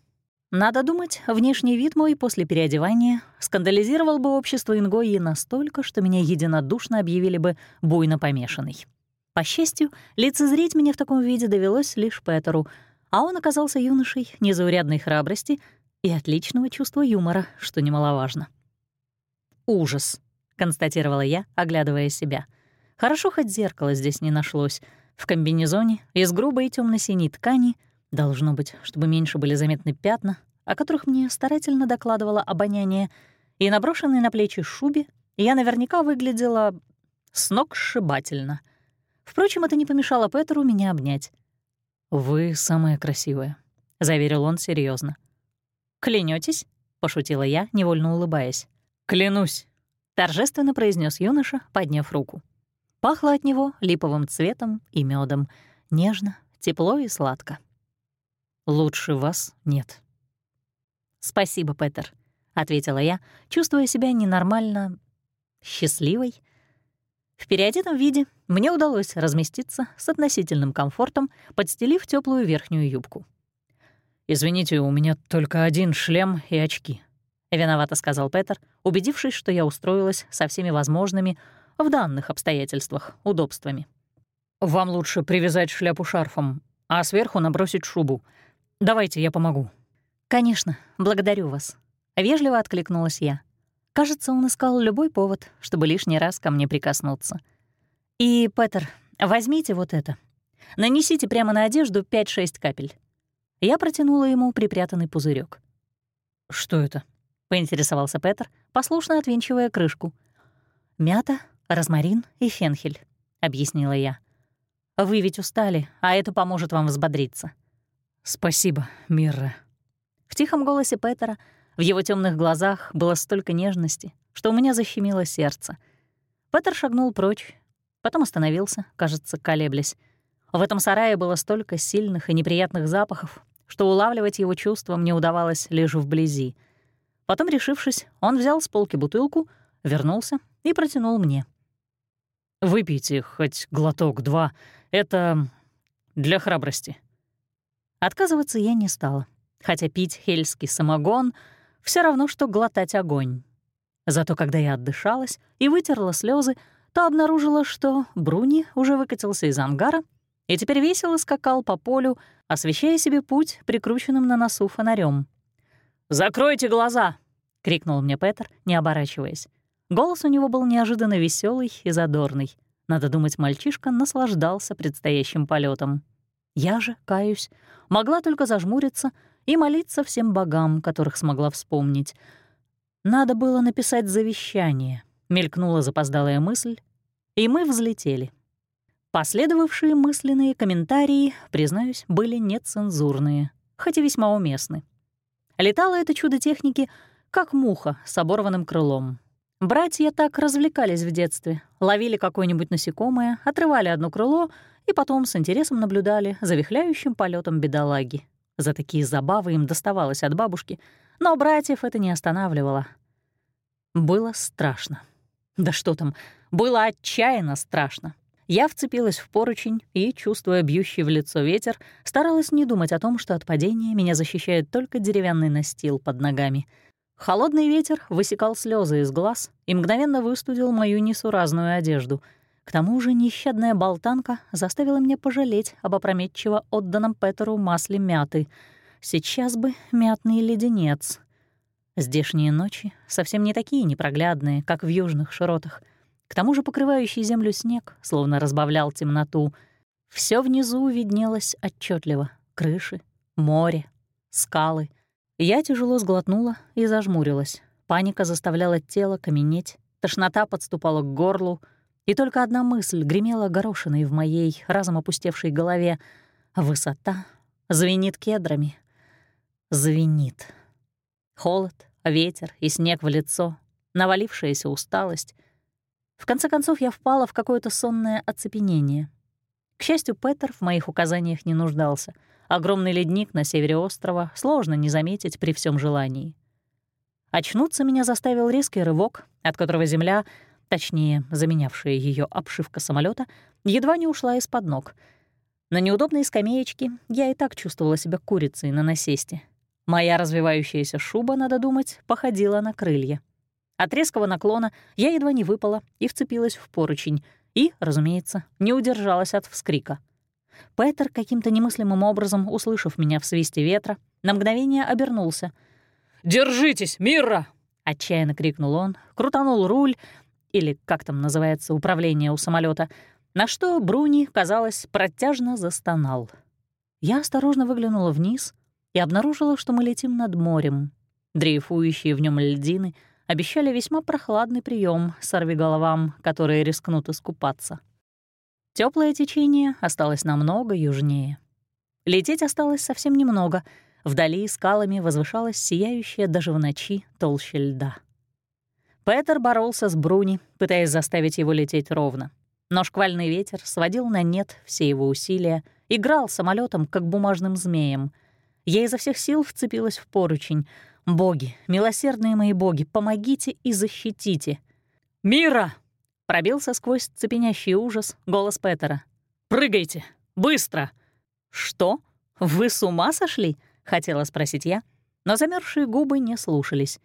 Надо думать, внешний вид мой после переодевания скандализировал бы общество Ингои настолько, что меня единодушно объявили бы буйно помешанной. По счастью, лицезреть меня в таком виде довелось лишь Петеру, а он оказался юношей незаурядной храбрости и отличного чувства юмора, что немаловажно. «Ужас», — констатировала я, оглядывая себя. «Хорошо, хоть зеркала здесь не нашлось. В комбинезоне из грубой темно синей ткани — Должно быть, чтобы меньше были заметны пятна, о которых мне старательно докладывало обоняние, и наброшенной на плечи шубе я наверняка выглядела с ног сшибательно. Впрочем, это не помешало Петеру меня обнять. «Вы самая красивая», — заверил он серьезно. Клянетесь? пошутила я, невольно улыбаясь. «Клянусь», — торжественно произнес юноша, подняв руку. Пахло от него липовым цветом и медом, нежно, тепло и сладко. Лучше вас нет. «Спасибо, Петер», — ответила я, чувствуя себя ненормально счастливой. В переодетом виде мне удалось разместиться с относительным комфортом, подстелив теплую верхнюю юбку. «Извините, у меня только один шлем и очки», — виновато сказал Петер, убедившись, что я устроилась со всеми возможными в данных обстоятельствах удобствами. «Вам лучше привязать шляпу шарфом, а сверху набросить шубу. Давайте я помогу». «Конечно, благодарю вас», — вежливо откликнулась я. Кажется, он искал любой повод, чтобы лишний раз ко мне прикоснуться. «И, Петер, возьмите вот это. Нанесите прямо на одежду 5-6 капель». Я протянула ему припрятанный пузырек. «Что это?» — поинтересовался Петер, послушно отвинчивая крышку. «Мята, розмарин и фенхель», — объяснила я. «Вы ведь устали, а это поможет вам взбодриться». «Спасибо, Мирра». В тихом голосе Петера, в его темных глазах было столько нежности, что у меня защемило сердце. Петер шагнул прочь, потом остановился, кажется, колеблясь. В этом сарае было столько сильных и неприятных запахов, что улавливать его чувства мне удавалось лишь вблизи. Потом, решившись, он взял с полки бутылку, вернулся и протянул мне. «Выпейте хоть глоток-два. Это для храбрости». Отказываться я не стала, хотя пить хельский самогон — все равно, что глотать огонь. Зато когда я отдышалась и вытерла слезы, то обнаружила, что Бруни уже выкатился из ангара и теперь весело скакал по полю, освещая себе путь прикрученным на носу фонарем. «Закройте глаза!» — крикнул мне Петер, не оборачиваясь. Голос у него был неожиданно веселый и задорный. Надо думать, мальчишка наслаждался предстоящим полетом. Я же, каюсь, могла только зажмуриться и молиться всем богам, которых смогла вспомнить. Надо было написать завещание, мелькнула запоздалая мысль, и мы взлетели. Последовавшие мысленные комментарии, признаюсь, были нецензурные, хоть и весьма уместны. Летало это чудо техники, как муха с оборванным крылом. Братья так развлекались в детстве, ловили какое-нибудь насекомое, отрывали одно крыло — и потом с интересом наблюдали за вихляющим полетом бедолаги. За такие забавы им доставалось от бабушки, но братьев это не останавливало. Было страшно. Да что там, было отчаянно страшно. Я вцепилась в поручень и, чувствуя бьющий в лицо ветер, старалась не думать о том, что от падения меня защищает только деревянный настил под ногами. Холодный ветер высекал слезы из глаз и мгновенно выстудил мою несуразную одежду — к тому же нещадная болтанка заставила меня пожалеть об опрометчиво отданном Петеру масле мяты. Сейчас бы мятный леденец. Здешние ночи совсем не такие непроглядные, как в южных широтах. К тому же покрывающий землю снег словно разбавлял темноту. Все внизу виднелось отчетливо: крыши, море, скалы. Я тяжело сглотнула и зажмурилась. Паника заставляла тело каменеть, тошнота подступала к горлу — и только одна мысль гремела горошиной в моей разом опустевшей голове. Высота звенит кедрами. Звенит. Холод, ветер и снег в лицо, навалившаяся усталость. В конце концов, я впала в какое-то сонное оцепенение. К счастью, Петер в моих указаниях не нуждался. Огромный ледник на севере острова сложно не заметить при всем желании. Очнуться меня заставил резкий рывок, от которого земля, точнее, заменявшая ее обшивка самолета, едва не ушла из-под ног. На неудобной скамеечке я и так чувствовала себя курицей на насесте. Моя развивающаяся шуба, надо думать, походила на крылья. От резкого наклона я едва не выпала и вцепилась в поручень, и, разумеется, не удержалась от вскрика. Петер, каким-то немыслимым образом, услышав меня в свисте ветра, на мгновение обернулся. «Держитесь, Мира!» — отчаянно крикнул он, крутанул руль, или как там называется управление у самолета, на что Бруни, казалось, протяжно застонал. Я осторожно выглянула вниз и обнаружила, что мы летим над морем. Дрейфующие в нем льдины — обещали весьма прохладный прием сорвиголовам, которые рискнут искупаться. Теплое течение осталось намного южнее. Лететь осталось совсем немного. Вдали скалами возвышалась сияющая даже в ночи толща льда. Петер боролся с Бруни, пытаясь заставить его лететь ровно. Но шквальный ветер сводил на нет все его усилия, играл самолетом как бумажным змеем. Я изо всех сил вцепилась в поручень — Боги, милосердные мои боги, помогите и защитите. «Мира!» — пробился сквозь цепенящий ужас голос Петера. «Прыгайте! Быстро!» «Что? Вы с ума сошли?» — хотела спросить я, но замерзшие губы не слушались.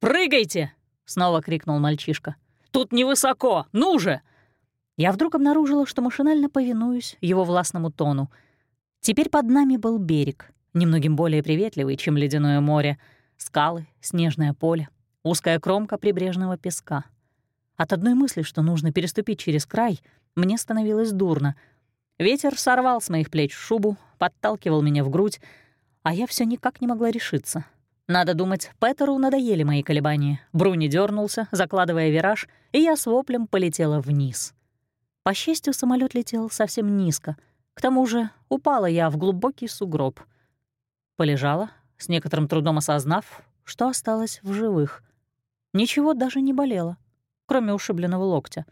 «Прыгайте!» — снова крикнул мальчишка. «Тут невысоко! Ну же!» Я вдруг обнаружила, что машинально повинуюсь его властному тону. Теперь под нами был берег, немногим более приветливый, чем ледяное море — Скалы, снежное поле, узкая кромка прибрежного песка. От одной мысли, что нужно переступить через край, мне становилось дурно. Ветер сорвал с моих плеч шубу, подталкивал меня в грудь, а я все никак не могла решиться. Надо думать, Петеру надоели мои колебания. Бруни дернулся, закладывая вираж, и я с воплем полетела вниз. По счастью, самолет летел совсем низко. К тому же упала я в глубокий сугроб. Полежала, с некоторым трудом осознав, что осталось в живых. Ничего даже не болело, кроме ушибленного локтя.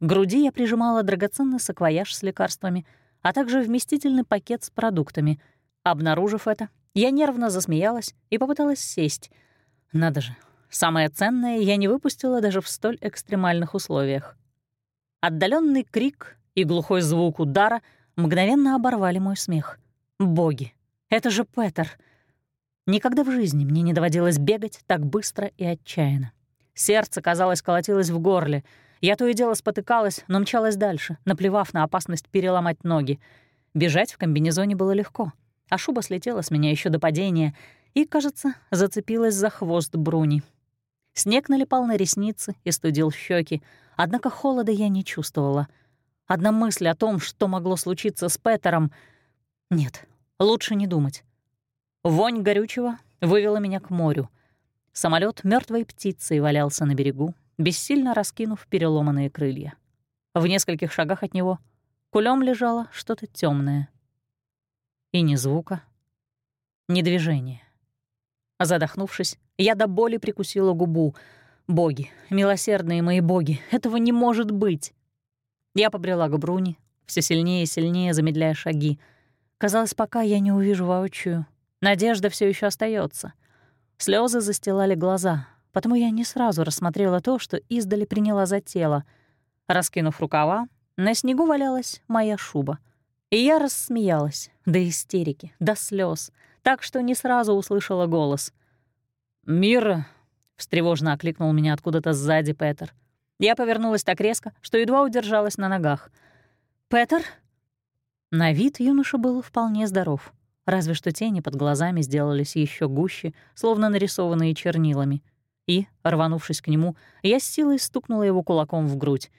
К груди я прижимала драгоценный саквояж с лекарствами, а также вместительный пакет с продуктами. Обнаружив это, я нервно засмеялась и попыталась сесть. Надо же, самое ценное я не выпустила даже в столь экстремальных условиях. Отдаленный крик и глухой звук удара мгновенно оборвали мой смех. Боги, это же Петер! Никогда в жизни мне не доводилось бегать так быстро и отчаянно. Сердце, казалось, колотилось в горле. Я то и дело спотыкалась, но мчалась дальше, наплевав на опасность переломать ноги. Бежать в комбинезоне было легко, а шуба слетела с меня еще до падения и, кажется, зацепилась за хвост Бруни. Снег налипал на ресницы и студил щеки, однако холода я не чувствовала. Одна мысль о том, что могло случиться с Петером... Нет, лучше не думать. Вонь горючего вывела меня к морю. Самолет мертвой птицей валялся на берегу, бессильно раскинув переломанные крылья. В нескольких шагах от него кулем лежало что-то темное. И ни звука, ни движения. Задохнувшись, я до боли прикусила губу. «Боги, милосердные мои боги, этого не может быть!» Я побрела к Бруни, все сильнее и сильнее замедляя шаги. Казалось, пока я не увижу воочию, Надежда все еще остается. Слезы застилали глаза, потому я не сразу рассмотрела то, что издали приняла за тело. Раскинув рукава, на снегу валялась моя шуба. И я рассмеялась, до истерики, до слез, так что не сразу услышала голос. «Мира!» — встревожно окликнул меня откуда-то сзади Петер. Я повернулась так резко, что едва удержалась на ногах. «Петер?» На вид юноша был вполне здоров разве что тени под глазами сделались еще гуще, словно нарисованные чернилами. И, рванувшись к нему, я с силой стукнула его кулаком в грудь.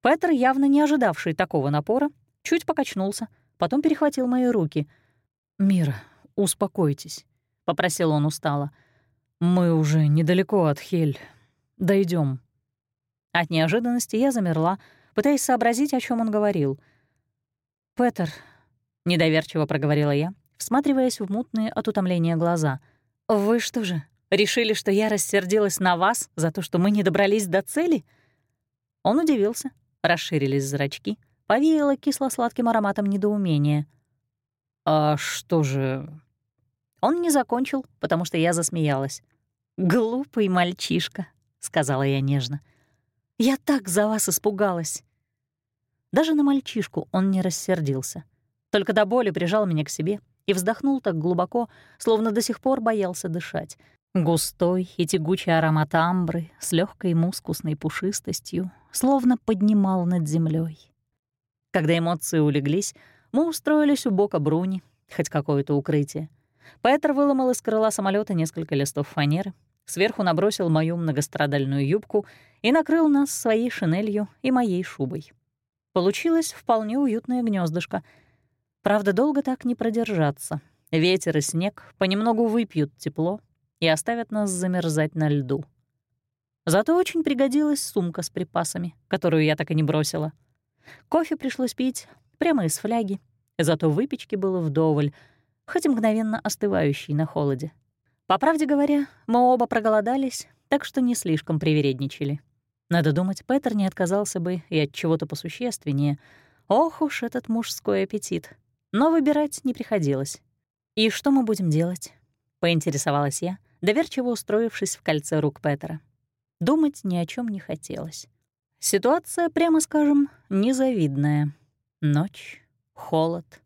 Петр, явно не ожидавший такого напора, чуть покачнулся, потом перехватил мои руки. «Мира, успокойтесь», — попросил он устало. «Мы уже недалеко от Хель. Дойдем. От неожиданности я замерла, пытаясь сообразить, о чем он говорил. «Петер», — недоверчиво проговорила я, всматриваясь в мутные от утомления глаза. «Вы что же, решили, что я рассердилась на вас за то, что мы не добрались до цели?» Он удивился, расширились зрачки, повеяло кисло-сладким ароматом недоумения. «А что же...» Он не закончил, потому что я засмеялась. «Глупый мальчишка», — сказала я нежно. «Я так за вас испугалась». Даже на мальчишку он не рассердился. Только до боли прижал меня к себе и вздохнул так глубоко, словно до сих пор боялся дышать. Густой и тягучий аромат амбры с легкой мускусной пушистостью словно поднимал над землей. Когда эмоции улеглись, мы устроились у бока Бруни, хоть какое-то укрытие. Петр выломал из крыла самолета несколько листов фанеры, сверху набросил мою многострадальную юбку и накрыл нас своей шинелью и моей шубой. Получилось вполне уютное гнездышко. Правда, долго так не продержаться. Ветер и снег понемногу выпьют тепло и оставят нас замерзать на льду. Зато очень пригодилась сумка с припасами, которую я так и не бросила. Кофе пришлось пить прямо из фляги, зато выпечки было вдоволь, хоть и мгновенно остывающей на холоде. По правде говоря, мы оба проголодались, так что не слишком привередничали. Надо думать, Петер не отказался бы и от чего-то посущественнее. Ох уж этот мужской аппетит. Но выбирать не приходилось. «И что мы будем делать?» — поинтересовалась я, доверчиво устроившись в кольце рук Петера. Думать ни о чем не хотелось. Ситуация, прямо скажем, незавидная. Ночь, холод.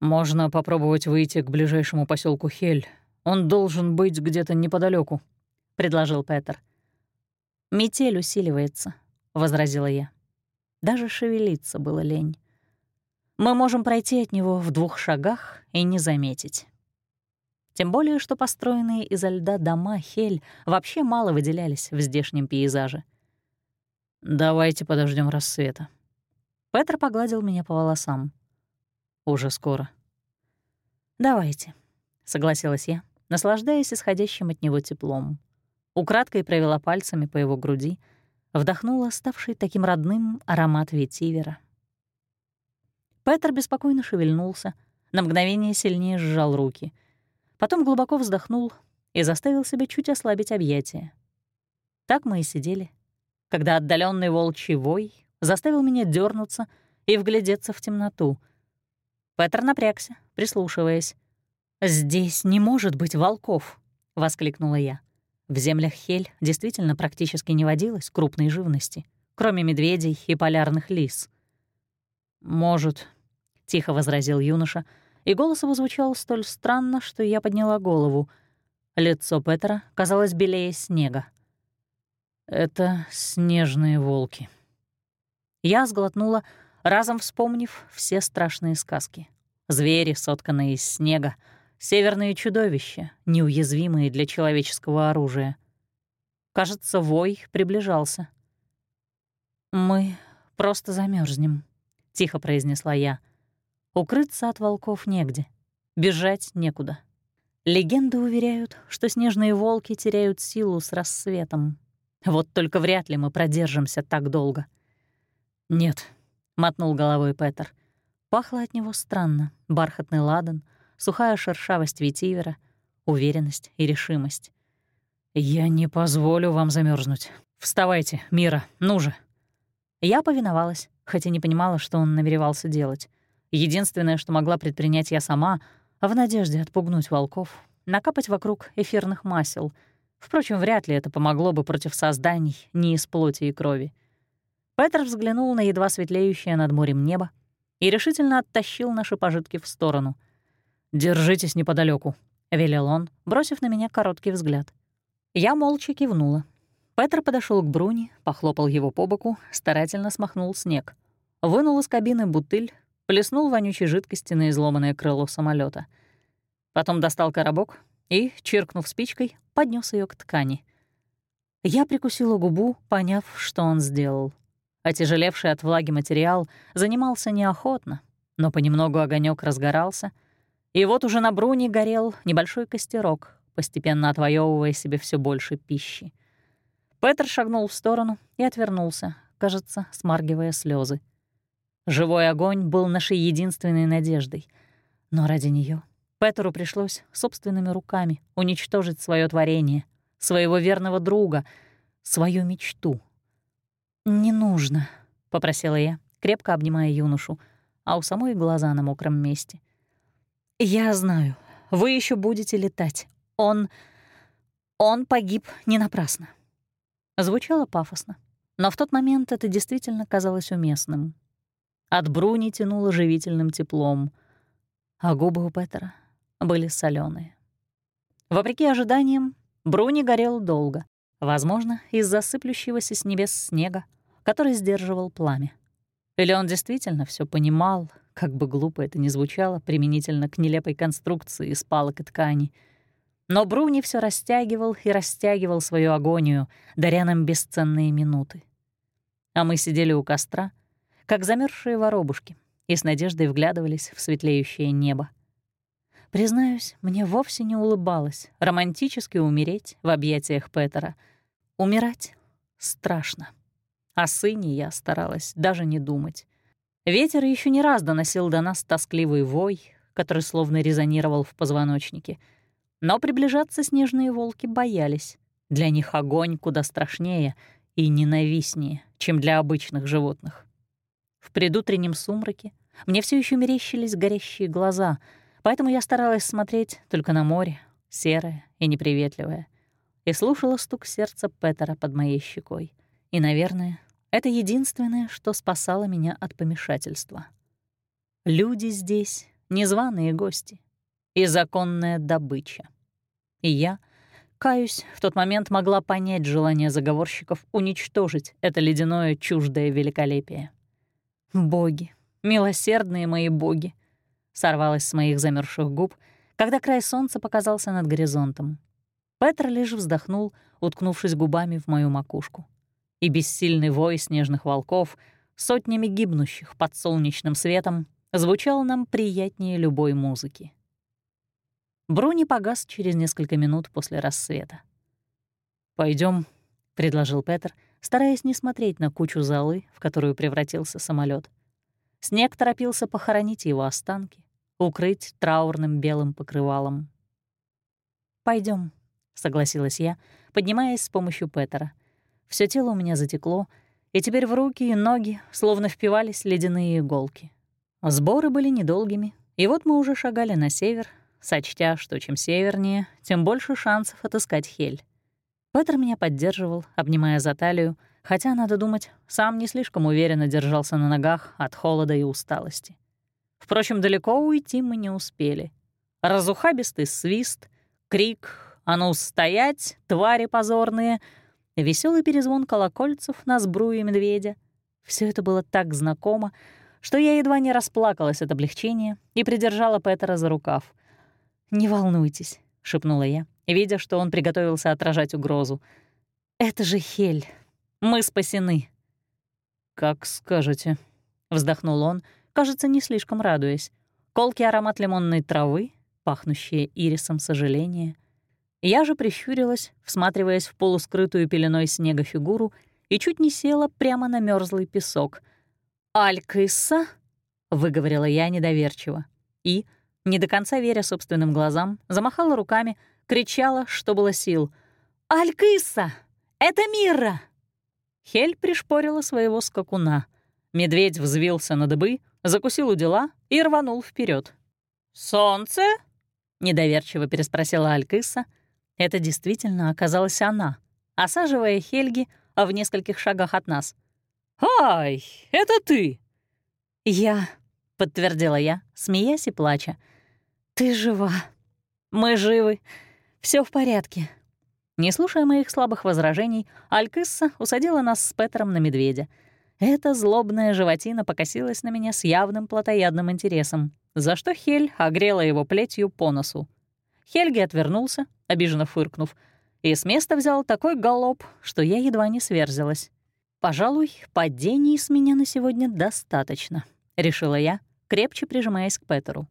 «Можно попробовать выйти к ближайшему поселку Хель. Он должен быть где-то неподалеку, предложил Петер. «Метель усиливается», — возразила я. Даже шевелиться было лень. Мы можем пройти от него в двух шагах и не заметить. Тем более, что построенные изо льда дома Хель вообще мало выделялись в здешнем пейзаже. «Давайте подождем рассвета». Петр погладил меня по волосам. «Уже скоро». «Давайте», — согласилась я, наслаждаясь исходящим от него теплом украдкой провела пальцами по его груди, вдохнула ставший таким родным аромат ветивера. Петр беспокойно шевельнулся, на мгновение сильнее сжал руки. Потом глубоко вздохнул и заставил себя чуть ослабить объятия. Так мы и сидели, когда отдаленный волчий вой заставил меня дернуться и вглядеться в темноту. Петр напрягся, прислушиваясь. «Здесь не может быть волков!» — воскликнула я. В землях Хель действительно практически не водилось крупной живности, кроме медведей и полярных лис. «Может», — тихо возразил юноша, и голос его звучал столь странно, что я подняла голову. Лицо Петера казалось белее снега. «Это снежные волки». Я сглотнула, разом вспомнив все страшные сказки. Звери, сотканные из снега, Северные чудовища, неуязвимые для человеческого оружия. Кажется, вой приближался. «Мы просто замерзнем, тихо произнесла я. «Укрыться от волков негде, бежать некуда». Легенды уверяют, что снежные волки теряют силу с рассветом. Вот только вряд ли мы продержимся так долго. «Нет», — мотнул головой Петер. Пахло от него странно, бархатный ладан — сухая шершавость ветивера, уверенность и решимость. «Я не позволю вам замерзнуть. Вставайте, Мира, ну же!» Я повиновалась, хотя не понимала, что он намеревался делать. Единственное, что могла предпринять я сама, в надежде отпугнуть волков, накапать вокруг эфирных масел. Впрочем, вряд ли это помогло бы против созданий не из плоти и крови. Петр взглянул на едва светлеющее над морем небо и решительно оттащил наши пожитки в сторону — «Держитесь неподалеку, велел он, бросив на меня короткий взгляд. Я молча кивнула. Петр подошел к Бруни, похлопал его по боку, старательно смахнул снег. Вынул из кабины бутыль, плеснул вонючей жидкости на изломанное крыло самолета. Потом достал коробок и, чиркнув спичкой, поднес ее к ткани. Я прикусила губу, поняв, что он сделал. Отяжелевший от влаги материал занимался неохотно, но понемногу огонек разгорался — и вот уже на бруне горел небольшой костерок, постепенно отвоевывая себе все больше пищи. Петр шагнул в сторону и отвернулся, кажется, смаргивая слезы. Живой огонь был нашей единственной надеждой. Но ради нее Петеру пришлось собственными руками уничтожить свое творение, своего верного друга, свою мечту. «Не нужно», — попросила я, крепко обнимая юношу, а у самой глаза на мокром месте. «Я знаю, вы еще будете летать. Он... он погиб не напрасно». Звучало пафосно, но в тот момент это действительно казалось уместным. От Бруни тянуло живительным теплом, а губы у Петера были соленые. Вопреки ожиданиям, Бруни горел долго, возможно, из-за сыплющегося с небес снега, который сдерживал пламя. Или он действительно все понимал, как бы глупо это ни звучало, применительно к нелепой конструкции из палок и ткани. Но Бруни все растягивал и растягивал свою агонию, даря нам бесценные минуты. А мы сидели у костра, как замерзшие воробушки, и с надеждой вглядывались в светлеющее небо. Признаюсь, мне вовсе не улыбалось романтически умереть в объятиях Петера. Умирать страшно. О сыне я старалась даже не думать. Ветер еще не раз доносил до нас тоскливый вой, который словно резонировал в позвоночнике. Но приближаться снежные волки боялись. Для них огонь куда страшнее и ненавистнее, чем для обычных животных. В предутреннем сумраке мне все еще мерещились горящие глаза — Поэтому я старалась смотреть только на море, серое и неприветливое, и слушала стук сердца Петера под моей щекой. И, наверное, это единственное, что спасало меня от помешательства. Люди здесь — незваные гости и законная добыча. И я, каюсь, в тот момент могла понять желание заговорщиков уничтожить это ледяное чуждое великолепие. Боги, милосердные мои боги, сорвалось с моих замерзших губ, когда край солнца показался над горизонтом. Петр лишь вздохнул, уткнувшись губами в мою макушку. И бессильный вой снежных волков, сотнями гибнущих под солнечным светом, звучал нам приятнее любой музыки. Бруни погас через несколько минут после рассвета. Пойдем, предложил Петр, стараясь не смотреть на кучу золы, в которую превратился самолет. Снег торопился похоронить его останки, укрыть траурным белым покрывалом. Пойдем, согласилась я, поднимаясь с помощью Петера. Все тело у меня затекло, и теперь в руки и ноги словно впивались ледяные иголки. Сборы были недолгими, и вот мы уже шагали на север, сочтя, что чем севернее, тем больше шансов отыскать Хель. Петр меня поддерживал, обнимая за талию, хотя, надо думать, сам не слишком уверенно держался на ногах от холода и усталости. Впрочем, далеко уйти мы не успели. Разухабистый свист, крик «А ну стоять, твари позорные!» веселый перезвон колокольцев на сбруе медведя. Все это было так знакомо, что я едва не расплакалась от облегчения и придержала Петера за рукав. «Не волнуйтесь», — шепнула я, видя, что он приготовился отражать угрозу. «Это же Хель. Мы спасены». «Как скажете», — вздохнул он, — кажется, не слишком радуясь. Колкий аромат лимонной травы, пахнущие ирисом сожаления. Я же прищурилась, всматриваясь в полускрытую пеленой снега фигуру, и чуть не села прямо на мерзлый песок. «Алькыса?» — выговорила я недоверчиво. И, не до конца веря собственным глазам, замахала руками, кричала, что было сил. «Алькыса! Это Мира!» Хель пришпорила своего скакуна. Медведь взвился на дыбы, закусил у дела и рванул вперед. «Солнце?» — недоверчиво переспросила Алькыса. Это действительно оказалась она, осаживая Хельги в нескольких шагах от нас. «Ай, это ты!» «Я», — подтвердила я, смеясь и плача. «Ты жива. Мы живы. Все в порядке». Не слушая моих слабых возражений, Алькысса усадила нас с Петером на медведя — эта злобная животина покосилась на меня с явным плотоядным интересом, за что Хель огрела его плетью по носу. Хельги отвернулся, обиженно фыркнув, и с места взял такой галоп, что я едва не сверзилась. «Пожалуй, падений с меня на сегодня достаточно», — решила я, крепче прижимаясь к Петеру.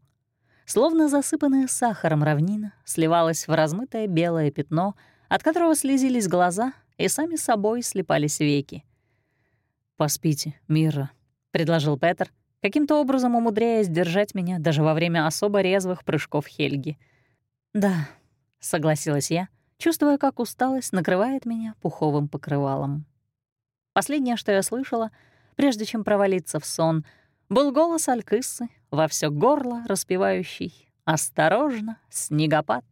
Словно засыпанная сахаром равнина сливалась в размытое белое пятно, от которого слезились глаза и сами собой слепались веки. «Поспите, Мира», — предложил Петр, каким-то образом умудряясь держать меня даже во время особо резвых прыжков Хельги. «Да», — согласилась я, чувствуя, как усталость накрывает меня пуховым покрывалом. Последнее, что я слышала, прежде чем провалиться в сон, был голос Алькыссы во все горло распевающий «Осторожно, снегопад,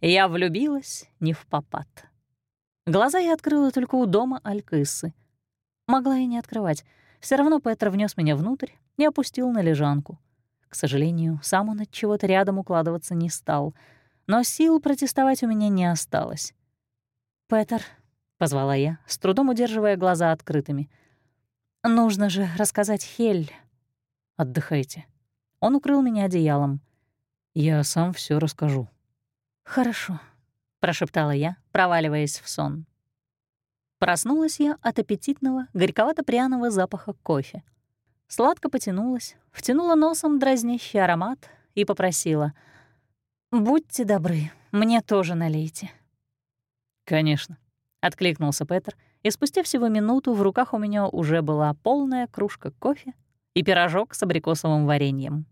я влюбилась не в попад». Глаза я открыла только у дома Алькыссы. Могла и не открывать. Все равно Петр внес меня внутрь и опустил на лежанку. К сожалению, сам он от чего-то рядом укладываться не стал, но сил протестовать у меня не осталось. «Петр», — позвала я, с трудом удерживая глаза открытыми, — «нужно же рассказать Хель». «Отдыхайте». Он укрыл меня одеялом. «Я сам все расскажу». «Хорошо», — прошептала я, проваливаясь в сон. Проснулась я от аппетитного, горьковато-пряного запаха кофе. Сладко потянулась, втянула носом дразнящий аромат и попросила «Будьте добры, мне тоже налейте». «Конечно», — откликнулся Петр, и спустя всего минуту в руках у меня уже была полная кружка кофе и пирожок с абрикосовым вареньем.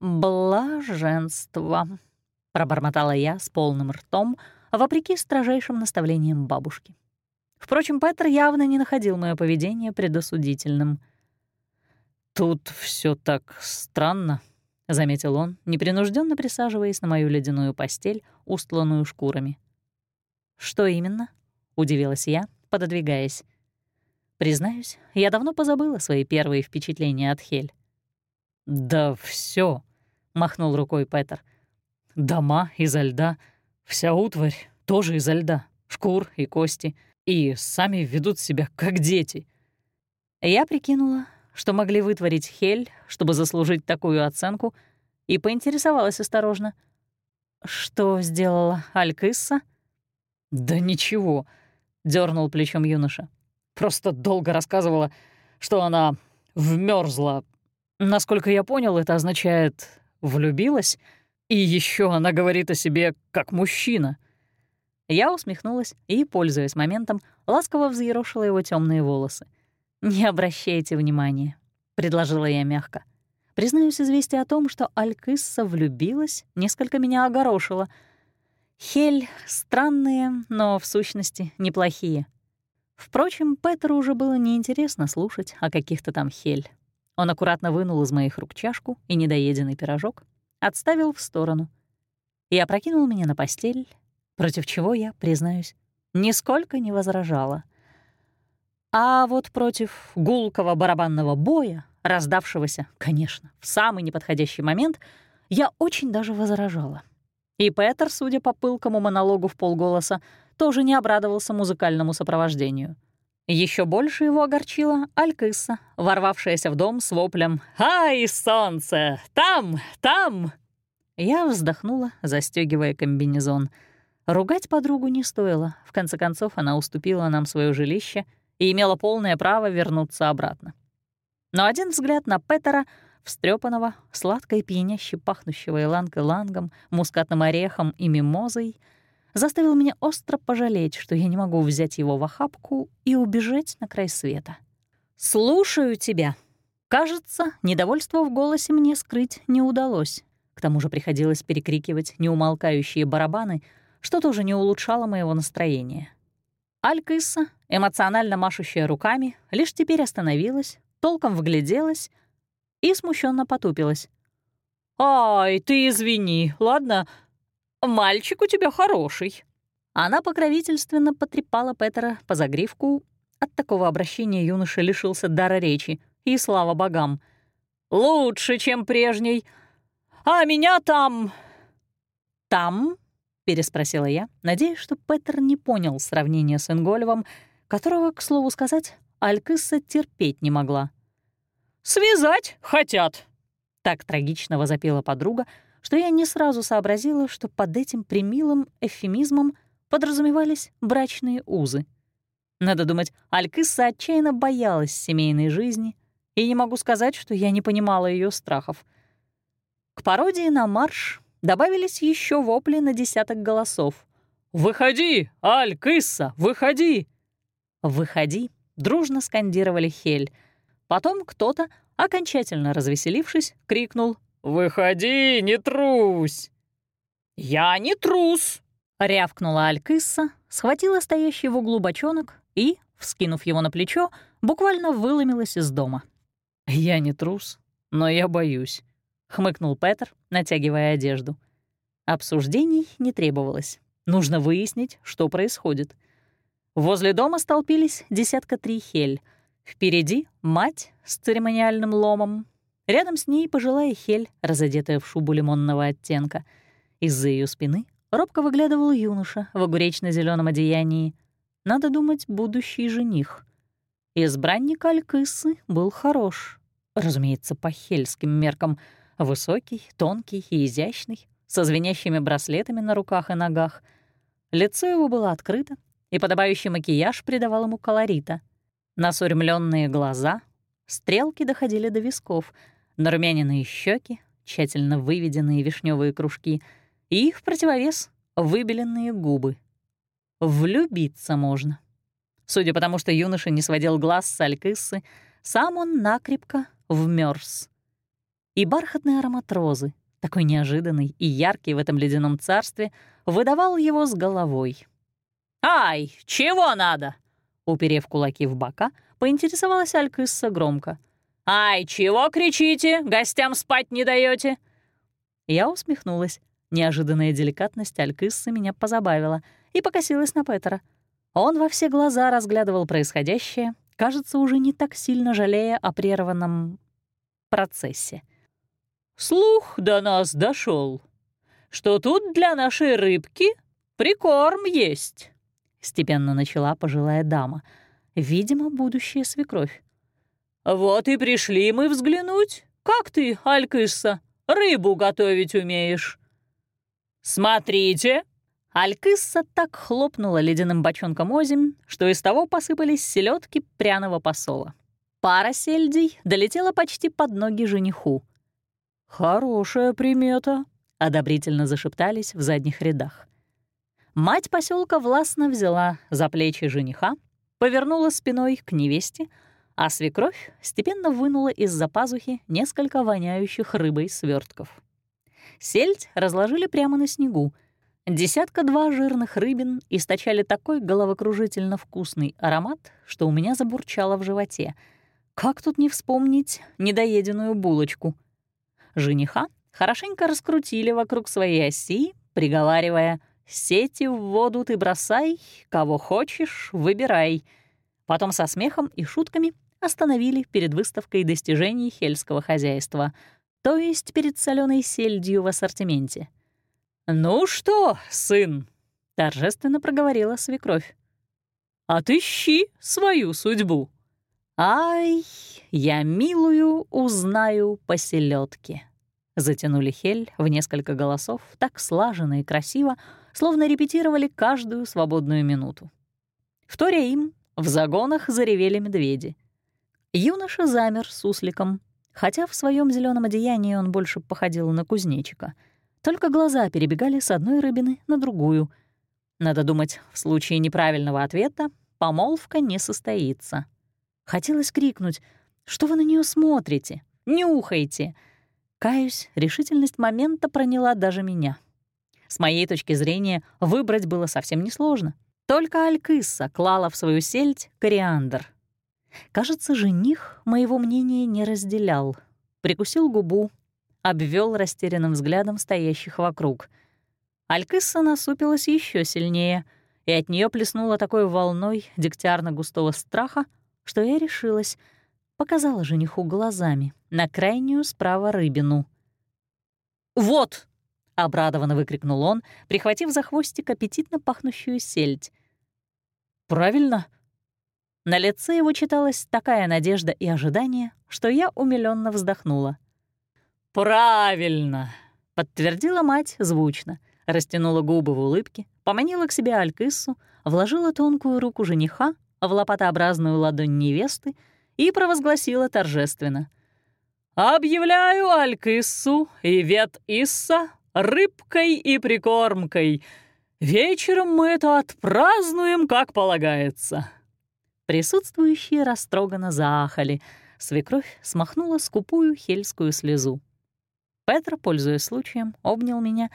«Блаженство», — пробормотала я с полным ртом, вопреки строжайшим наставлениям бабушки. Впрочем, Петр явно не находил мое поведение предосудительным. «Тут все так странно», — заметил он, непринужденно присаживаясь на мою ледяную постель, устланную шкурами. «Что именно?» — удивилась я, пододвигаясь. Признаюсь, я давно позабыла свои первые впечатления от Хель. «Да все, махнул рукой Петер. «Дома изо льда, вся утварь тоже изо льда, шкур и кости, и сами ведут себя как дети». Я прикинула, что могли вытворить Хель, чтобы заслужить такую оценку, и поинтересовалась осторожно. «Что сделала Алькысса?» «Да ничего», — дернул плечом юноша. «Просто долго рассказывала, что она вмерзла. Насколько я понял, это означает влюбилась, и еще она говорит о себе как мужчина». Я усмехнулась и, пользуясь моментом, ласково взъерошила его темные волосы. «Не обращайте внимания», — предложила я мягко. Признаюсь, известие о том, что Алькысса влюбилась, несколько меня огорошило — Хель странные, но в сущности неплохие. Впрочем, Петру уже было неинтересно слушать о каких-то там Хель. Он аккуратно вынул из моих рук чашку и недоеденный пирожок, отставил в сторону и опрокинул меня на постель, против чего я, признаюсь, нисколько не возражала. А вот против гулкого барабанного боя, раздавшегося, конечно, в самый неподходящий момент, я очень даже возражала. И Петер, судя по пылкому монологу в полголоса, тоже не обрадовался музыкальному сопровождению. Еще больше его огорчила Алькысса, ворвавшаяся в дом с воплем «Ай, солнце! Там! Там!» Я вздохнула, застегивая комбинезон. Ругать подругу не стоило. В конце концов, она уступила нам свое жилище и имела полное право вернуться обратно. Но один взгляд на Петера — встрепанного, сладко и пьяняще пахнущего иланг-илангом, мускатным орехом и мимозой, заставил меня остро пожалеть, что я не могу взять его в охапку и убежать на край света. «Слушаю тебя». Кажется, недовольство в голосе мне скрыть не удалось. К тому же приходилось перекрикивать неумолкающие барабаны, что тоже не улучшало моего настроения. Алькисса, эмоционально машущая руками, лишь теперь остановилась, толком вгляделась — и смущенно потупилась. «Ай, ты извини, ладно? Мальчик у тебя хороший». Она покровительственно потрепала Петера по загривку. От такого обращения юноша лишился дара речи, и слава богам. «Лучше, чем прежний. А меня там...» «Там?» — переспросила я, надеясь, что Петер не понял сравнения с Инголевым, которого, к слову сказать, Алькысса терпеть не могла. «Связать хотят!» Так трагично возопила подруга, что я не сразу сообразила, что под этим примилым эвфемизмом подразумевались брачные узы. Надо думать, Алькисса отчаянно боялась семейной жизни, и не могу сказать, что я не понимала ее страхов. К пародии на марш добавились еще вопли на десяток голосов. «Выходи, Алькисса, выходи!» «Выходи!» дружно скандировали Хель — Потом кто-то, окончательно развеселившись, крикнул «Выходи, не трусь!» «Я не трус!» — рявкнула Алькисса, схватила стоящий в углу бочонок и, вскинув его на плечо, буквально выломилась из дома. «Я не трус, но я боюсь», — хмыкнул Петер, натягивая одежду. Обсуждений не требовалось. Нужно выяснить, что происходит. Возле дома столпились десятка три хель. Впереди — мать с церемониальным ломом. Рядом с ней пожилая хель, разодетая в шубу лимонного оттенка. Из-за ее спины робко выглядывал юноша в огуречно зеленом одеянии. Надо думать, будущий жених. Избранник Алькысы был хорош. Разумеется, по хельским меркам. Высокий, тонкий и изящный, со звенящими браслетами на руках и ногах. Лицо его было открыто, и подобающий макияж придавал ему колорита. Насурмленные глаза, стрелки доходили до висков, нарумяненные щеки, тщательно выведенные вишневые кружки — и в противовес выбеленные губы. Влюбиться можно. Судя по тому, что юноша не сводил глаз с алькыссы, сам он накрепко вмерз. И бархатный аромат розы, такой неожиданный и яркий в этом ледяном царстве, выдавал его с головой. «Ай, чего надо?» Уперев кулаки в бока, поинтересовалась Алькысса громко. «Ай, чего кричите? Гостям спать не даете? Я усмехнулась. Неожиданная деликатность Алькиссы меня позабавила и покосилась на Петера. Он во все глаза разглядывал происходящее, кажется, уже не так сильно жалея о прерванном процессе. «Слух до нас дошел, что тут для нашей рыбки прикорм есть», — степенно начала пожилая дама, видимо, будущая свекровь. «Вот и пришли мы взглянуть, как ты, Алькисса, рыбу готовить умеешь». «Смотрите!» Алькысса так хлопнула ледяным бочонком озимь, что из того посыпались селедки пряного посола. Пара сельдей долетела почти под ноги жениху. «Хорошая примета», — одобрительно зашептались в задних рядах. Мать поселка властно взяла за плечи жениха, повернула спиной к невесте, а свекровь степенно вынула из-за пазухи несколько воняющих рыбой свертков. Сельдь разложили прямо на снегу. Десятка-два жирных рыбин источали такой головокружительно вкусный аромат, что у меня забурчало в животе. Как тут не вспомнить недоеденную булочку? Жениха хорошенько раскрутили вокруг своей оси, приговаривая «Сети в воду ты бросай, кого хочешь, выбирай». Потом со смехом и шутками остановили перед выставкой достижений хельского хозяйства — то есть перед соленой сельдью в ассортименте. «Ну что, сын?» — торжественно проговорила свекровь. «Отыщи свою судьбу». «Ай, я милую узнаю по селедке», — затянули Хель в несколько голосов, так слаженно и красиво, словно репетировали каждую свободную минуту. Вторя им, в загонах заревели медведи. Юноша замер с сусликом, хотя в своем зеленом одеянии он больше походил на кузнечика. Только глаза перебегали с одной рыбины на другую. Надо думать, в случае неправильного ответа помолвка не состоится. Хотелось крикнуть «Что вы на нее смотрите? Нюхайте!» Каюсь, решительность момента проняла даже меня. С моей точки зрения, выбрать было совсем несложно. Только Алькысса клала в свою сельдь кориандр — Кажется, жених моего мнения не разделял. Прикусил губу, обвел растерянным взглядом стоящих вокруг. Алькысса насупилась еще сильнее, и от нее плеснула такой волной дегтярно-густого страха, что я решилась, показала жениху глазами на крайнюю справа рыбину. «Вот!» — обрадованно выкрикнул он, прихватив за хвостик аппетитно пахнущую сельдь. «Правильно?» На лице его читалась такая надежда и ожидание, что я умилённо вздохнула. «Правильно!» — подтвердила мать звучно, растянула губы в улыбке, поманила к себе Алькиссу, вложила тонкую руку жениха в лопатообразную ладонь невесты и провозгласила торжественно. «Объявляю Алькиссу и Вет Исса рыбкой и прикормкой. Вечером мы это отпразднуем, как полагается». Присутствующие растроганно заахали. свекровь смахнула скупую хельскую слезу. Петр, пользуясь случаем, обнял меня,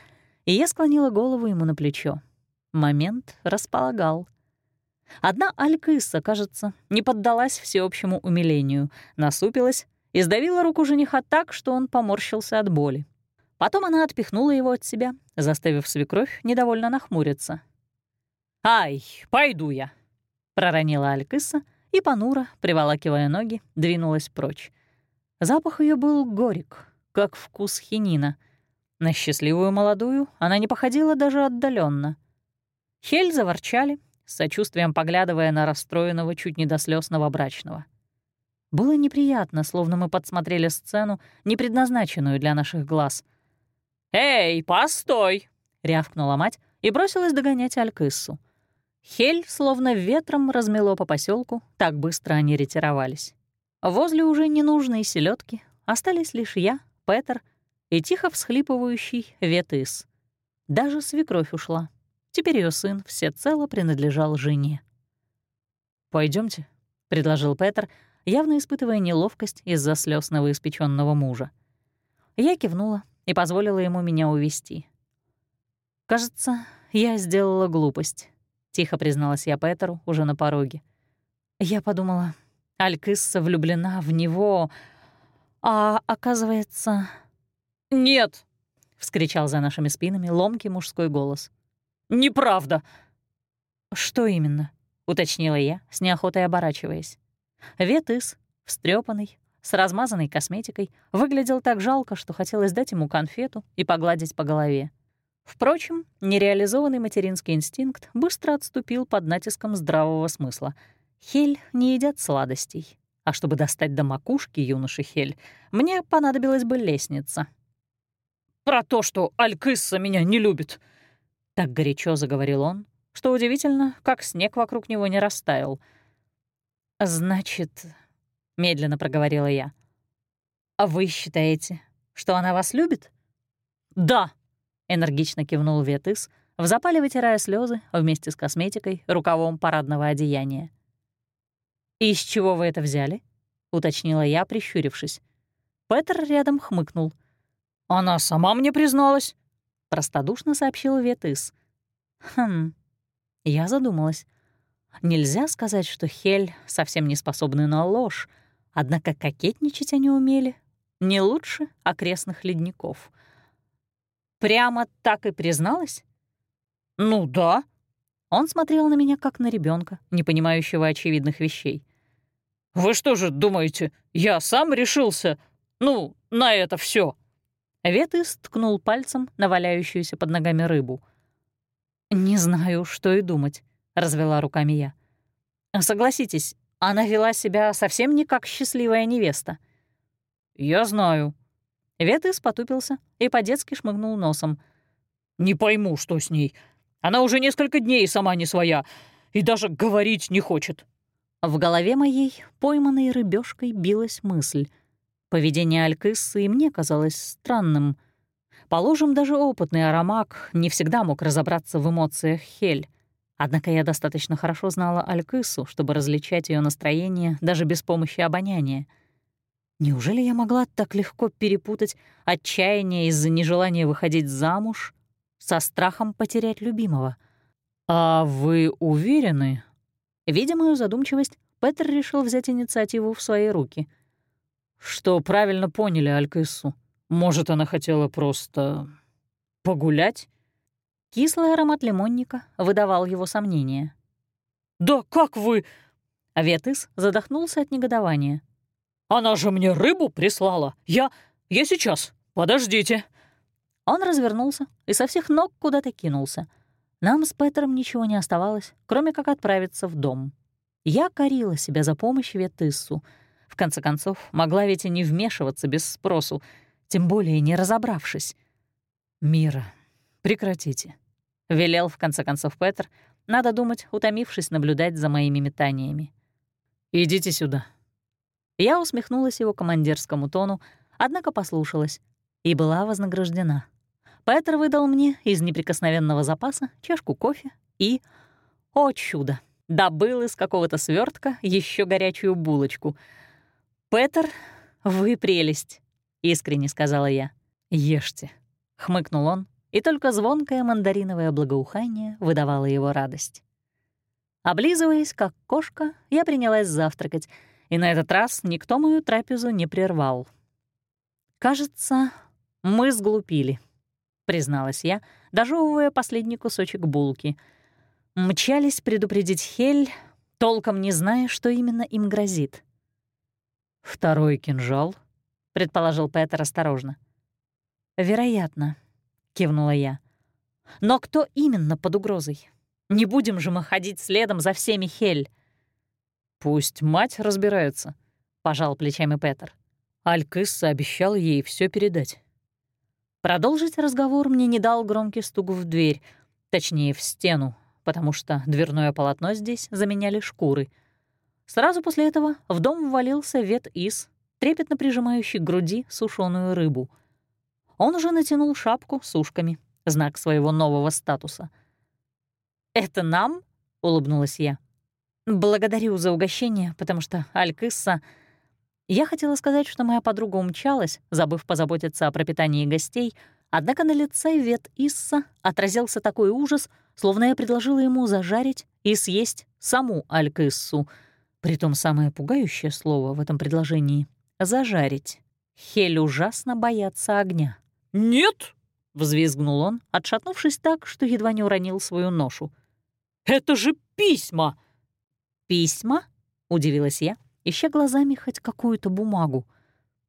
и я склонила голову ему на плечо. Момент располагал. Одна Алькысса, кажется, не поддалась всеобщему умилению, насупилась и сдавила руку жениха так, что он поморщился от боли. Потом она отпихнула его от себя, заставив свекровь недовольно нахмуриться. «Ай, пойду я!» — проронила Алькысса и, понуро, приволакивая ноги, двинулась прочь. Запах ее был горек, как вкус хинина. На счастливую молодую она не походила даже отдаленно. Хель заворчали, с сочувствием поглядывая на расстроенного чуть не до слез новобрачного. Было неприятно, словно мы подсмотрели сцену, не предназначенную для наших глаз. «Эй, постой!» — рявкнула мать и бросилась догонять Алькыссу. Хель словно ветром размело по поселку, так быстро они ретировались. Возле уже ненужной селедки остались лишь я, Петер и тихо всхлипывающий Ветыс. Даже свекровь ушла. Теперь ее сын всецело принадлежал жене. Пойдемте, предложил Петр, явно испытывая неловкость из-за слез новоиспеченного мужа. Я кивнула и позволила ему меня увести. Кажется, я сделала глупость. Тихо призналась я Петеру уже на пороге. Я подумала, Алькысса влюблена в него, а оказывается... «Нет!» — вскричал за нашими спинами ломкий мужской голос. «Неправда!» «Что именно?» — уточнила я, с неохотой оборачиваясь. Ветыс, встрепанный, с размазанной косметикой, выглядел так жалко, что хотелось дать ему конфету и погладить по голове. Впрочем, нереализованный материнский инстинкт быстро отступил под натиском здравого смысла. Хель не едят сладостей, а чтобы достать до макушки юноши Хель, мне понадобилась бы лестница. «Про то, что Алькысса меня не любит!» Так горячо заговорил он, что удивительно, как снег вокруг него не растаял. «Значит...» — медленно проговорила я. «А вы считаете, что она вас любит?» «Да!» Энергично кивнул Ветыс, в запале вытирая слезы вместе с косметикой, рукавом парадного одеяния. «И с чего вы это взяли?» — уточнила я, прищурившись. Петр рядом хмыкнул. «Она сама мне призналась», — простодушно сообщил Ветыс. «Хм...» Я задумалась. Нельзя сказать, что Хель совсем не способны на ложь, однако кокетничать они умели не лучше окрестных ледников — Прямо так и призналась? Ну да. Он смотрел на меня как на ребенка, не понимающего очевидных вещей. Вы что же думаете, я сам решился, ну, на это все? Ветыс ткнул пальцем на валяющуюся под ногами рыбу. «Не знаю, что и думать», — развела руками я. «Согласитесь, она вела себя совсем не как счастливая невеста». «Я знаю», Ветыс потупился и по-детски шмыгнул носом. «Не пойму, что с ней. Она уже несколько дней сама не своя и даже говорить не хочет». В голове моей, пойманной рыбешкой, билась мысль. Поведение Алькыссы и мне казалось странным. Положим, даже опытный аромак не всегда мог разобраться в эмоциях Хель. Однако я достаточно хорошо знала Алькысу, чтобы различать ее настроение даже без помощи обоняния — Неужели я могла так легко перепутать отчаяние из-за нежелания выходить замуж со страхом потерять любимого? «А вы уверены?» Видя мою задумчивость, Петер решил взять инициативу в свои руки. «Что правильно поняли Алькаису? Может, она хотела просто... погулять?» Кислый аромат лимонника выдавал его сомнения. «Да как вы...» Аветыс задохнулся от негодования. Она же мне рыбу прислала. Я... я сейчас. Подождите». Он развернулся и со всех ног куда-то кинулся. Нам с Петером ничего не оставалось, кроме как отправиться в дом. Я корила себя за помощь Ветыссу. В конце концов, могла ведь и не вмешиваться без спросу, тем более не разобравшись. «Мира, прекратите», — велел в конце концов Петр, надо думать, утомившись наблюдать за моими метаниями. «Идите сюда, я усмехнулась его командирскому тону, однако послушалась и была вознаграждена. Петр выдал мне из неприкосновенного запаса чашку кофе и... О чудо! Добыл из какого-то свертка еще горячую булочку. «Петер, вы прелесть», — искренне сказала я. «Ешьте», — хмыкнул он, и только звонкое мандариновое благоухание выдавало его радость. Облизываясь, как кошка, я принялась завтракать, и на этот раз никто мою трапезу не прервал. «Кажется, мы сглупили», — призналась я, дожевывая последний кусочек булки. Мчались предупредить Хель, толком не зная, что именно им грозит. «Второй кинжал», — предположил Петер осторожно. «Вероятно», — кивнула я. «Но кто именно под угрозой? Не будем же мы ходить следом за всеми Хель». «Пусть мать разбирается», — пожал плечами Петер. Алькысса обещал ей все передать. Продолжить разговор мне не дал громкий стук в дверь, точнее, в стену, потому что дверное полотно здесь заменяли шкуры. Сразу после этого в дом ввалился вет Ис, трепетно прижимающий к груди сушеную рыбу. Он уже натянул шапку с ушками, знак своего нового статуса. «Это нам?» — улыбнулась я. «Благодарю за угощение, потому что Алькысса...» Я хотела сказать, что моя подруга умчалась, забыв позаботиться о пропитании гостей, однако на лице Вет Исса отразился такой ужас, словно я предложила ему зажарить и съесть саму Алькыссу. Притом самое пугающее слово в этом предложении — «зажарить». Хель ужасно боятся огня. «Нет!» — взвизгнул он, отшатнувшись так, что едва не уронил свою ношу. «Это же письма!» «Письма?» — удивилась я, ища глазами хоть какую-то бумагу.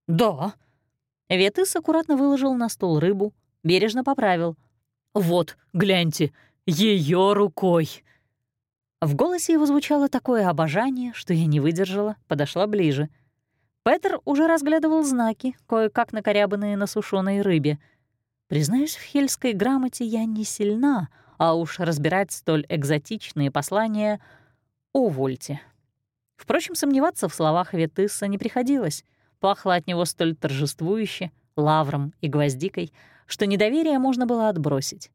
«Да». Ветыс аккуратно выложил на стол рыбу, бережно поправил. «Вот, гляньте, ее рукой!» В голосе его звучало такое обожание, что я не выдержала, подошла ближе. Петер уже разглядывал знаки, кое-как накорябанные на сушеной рыбе. Признаюсь, в хельской грамоте я не сильна, а уж разбирать столь экзотичные послания — увольте. Впрочем, сомневаться в словах Ветыса не приходилось. Пахло от него столь торжествующе, лавром и гвоздикой, что недоверие можно было отбросить.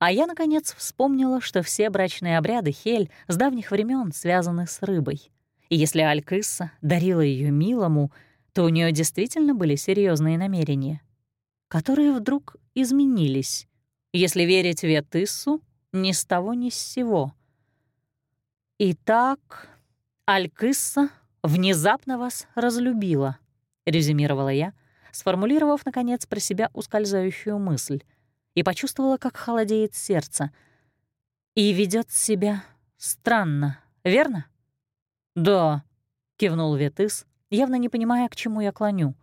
А я, наконец, вспомнила, что все брачные обряды Хель с давних времен связаны с рыбой. И если Алькысса дарила ее милому, то у нее действительно были серьезные намерения, которые вдруг изменились, если верить Ветыссу ни с того ни с сего. Итак, «Алькысса внезапно вас разлюбила», — резюмировала я, сформулировав, наконец, про себя ускользающую мысль, и почувствовала, как холодеет сердце. «И ведет себя странно, верно?» «Да», — кивнул Ветыс, явно не понимая, к чему я клоню.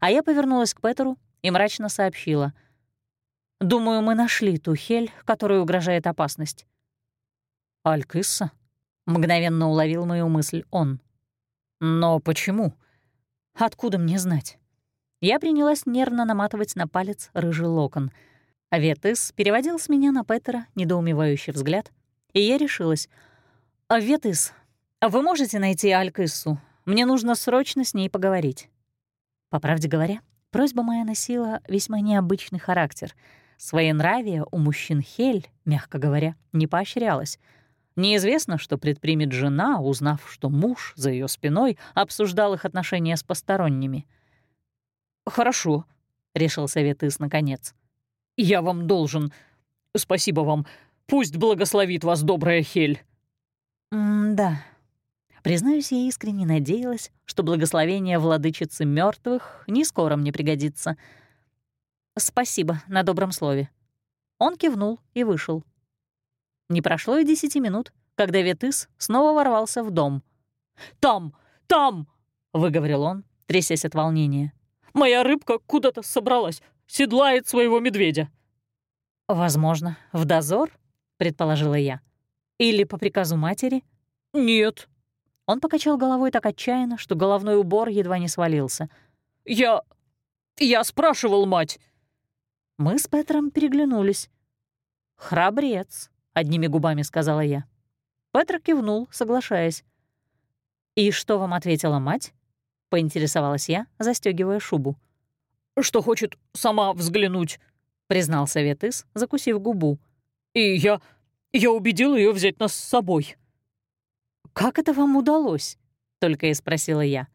А я повернулась к Петеру и мрачно сообщила. «Думаю, мы нашли ту хель, которой угрожает опасность». «Алькысса?» Мгновенно уловил мою мысль он. «Но почему?» «Откуда мне знать?» Я принялась нервно наматывать на палец рыжий локон. А Ветыс переводил с меня на Петера недоумевающий взгляд, и я решилась. «А «Ветыс, вы можете найти Алькыссу? Мне нужно срочно с ней поговорить». По правде говоря, просьба моя носила весьма необычный характер. Своенравие у мужчин Хель, мягко говоря, не поощрялось — Неизвестно, что предпримет жена, узнав, что муж за ее спиной обсуждал их отношения с посторонними. «Хорошо», — решил Советыс наконец. «Я вам должен. Спасибо вам. Пусть благословит вас добрая Хель». «Да». Признаюсь, я искренне надеялась, что благословение владычицы мертвых не скоро мне пригодится. «Спасибо на добром слове». Он кивнул и вышел. Не прошло и десяти минут, когда Ветыс снова ворвался в дом. «Там! Там!» — выговорил он, трясясь от волнения. «Моя рыбка куда-то собралась, седлает своего медведя». «Возможно, в дозор?» — предположила я. «Или по приказу матери?» «Нет». Он покачал головой так отчаянно, что головной убор едва не свалился. «Я... я спрашивал мать». Мы с Петром переглянулись. «Храбрец», одними губами сказала я. Петр кивнул, соглашаясь. «И что вам ответила мать?» — поинтересовалась я, застегивая шубу. «Что хочет сама взглянуть», — признал Советыс, закусив губу. «И я... я убедил ее взять нас с собой». «Как это вам удалось?» — только и спросила я.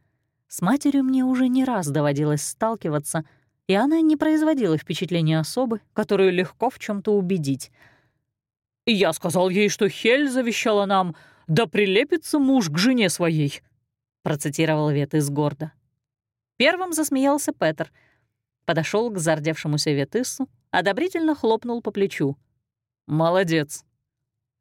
С матерью мне уже не раз доводилось сталкиваться, и она не производила впечатления особы, которую легко в чем то убедить. «Я сказал ей, что Хель завещала нам, да прилепится муж к жене своей», — процитировал Ветыс гордо. Первым засмеялся Петр, подошел к зардевшемуся Ветысу, одобрительно хлопнул по плечу. «Молодец».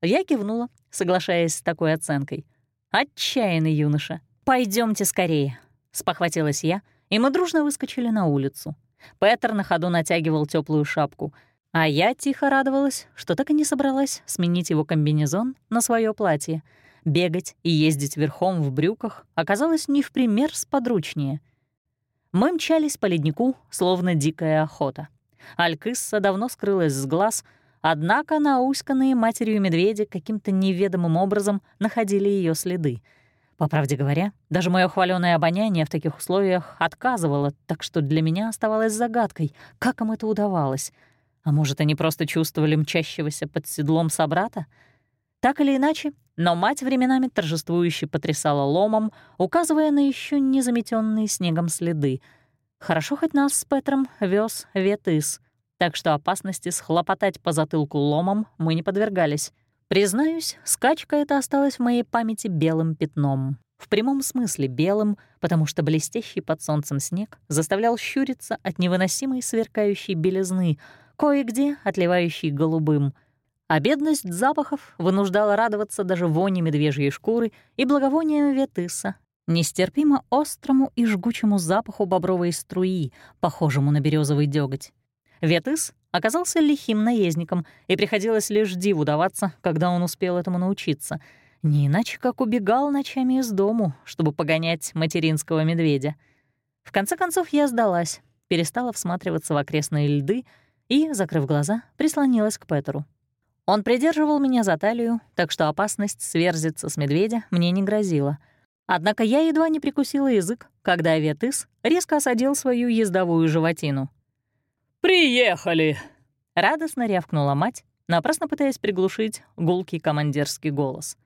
Я кивнула, соглашаясь с такой оценкой. «Отчаянный юноша. Пойдемте скорее», — спохватилась я, и мы дружно выскочили на улицу. Петр на ходу натягивал теплую шапку, а я тихо радовалась, что так и не собралась сменить его комбинезон на свое платье. Бегать и ездить верхом в брюках оказалось не в пример сподручнее. Мы мчались по леднику, словно дикая охота. Алькысса давно скрылась с глаз, однако науськанные матерью медведи каким-то неведомым образом находили ее следы — по правде говоря, даже мое хваленое обоняние в таких условиях отказывало, так что для меня оставалось загадкой, как им это удавалось. А может, они просто чувствовали мчащегося под седлом собрата? Так или иначе, но мать временами торжествующе потрясала ломом, указывая на еще не заметенные снегом следы. Хорошо хоть нас с Петром вез ветыс, так что опасности схлопотать по затылку ломом мы не подвергались. Признаюсь, скачка эта осталась в моей памяти белым пятном. В прямом смысле белым, потому что блестящий под солнцем снег заставлял щуриться от невыносимой сверкающей белизны, кое-где отливающей голубым. А бедность запахов вынуждала радоваться даже воне медвежьей шкуры и благовонием ветыса, нестерпимо острому и жгучему запаху бобровой струи, похожему на березовый деготь. Ветыс оказался лихим наездником, и приходилось лишь диву даваться, когда он успел этому научиться. Не иначе как убегал ночами из дому, чтобы погонять материнского медведя. В конце концов я сдалась, перестала всматриваться в окрестные льды и, закрыв глаза, прислонилась к Петеру. Он придерживал меня за талию, так что опасность сверзиться с медведя мне не грозила. Однако я едва не прикусила язык, когда Ветыс резко осадил свою ездовую животину — «Приехали!» — радостно рявкнула мать, напрасно пытаясь приглушить гулкий командирский голос.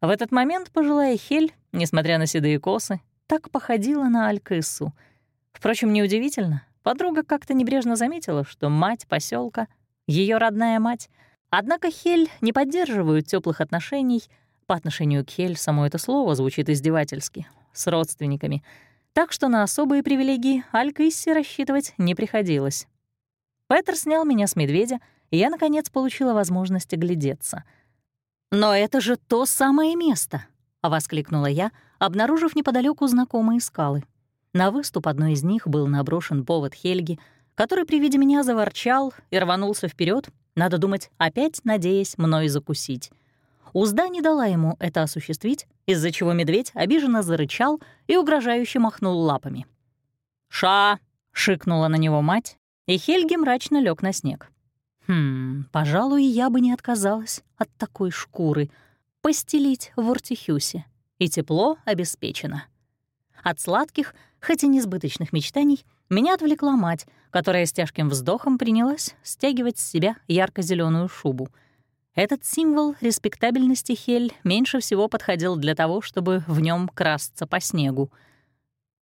В этот момент пожилая Хель, несмотря на седые косы, так походила на Алькыссу. Впрочем, неудивительно, подруга как-то небрежно заметила, что мать поселка ее родная мать. Однако Хель не поддерживают теплых отношений, по отношению к Хель само это слово звучит издевательски, с родственниками — так что на особые привилегии Алькиссе рассчитывать не приходилось. Петер снял меня с медведя, и я, наконец, получила возможность оглядеться. «Но это же то самое место!» — воскликнула я, обнаружив неподалеку знакомые скалы. На выступ одной из них был наброшен повод Хельги, который при виде меня заворчал и рванулся вперед, надо думать, опять надеясь мной закусить. Узда не дала ему это осуществить, из-за чего медведь обиженно зарычал и угрожающе махнул лапами. «Ша!» — шикнула на него мать, и Хельги мрачно лег на снег. «Хм, пожалуй, я бы не отказалась от такой шкуры. Постелить в Уртихюсе, и тепло обеспечено». От сладких, хоть и несбыточных мечтаний, меня отвлекла мать, которая с тяжким вздохом принялась стягивать с себя ярко зеленую шубу — этот символ респектабельности Хель меньше всего подходил для того, чтобы в нем красться по снегу.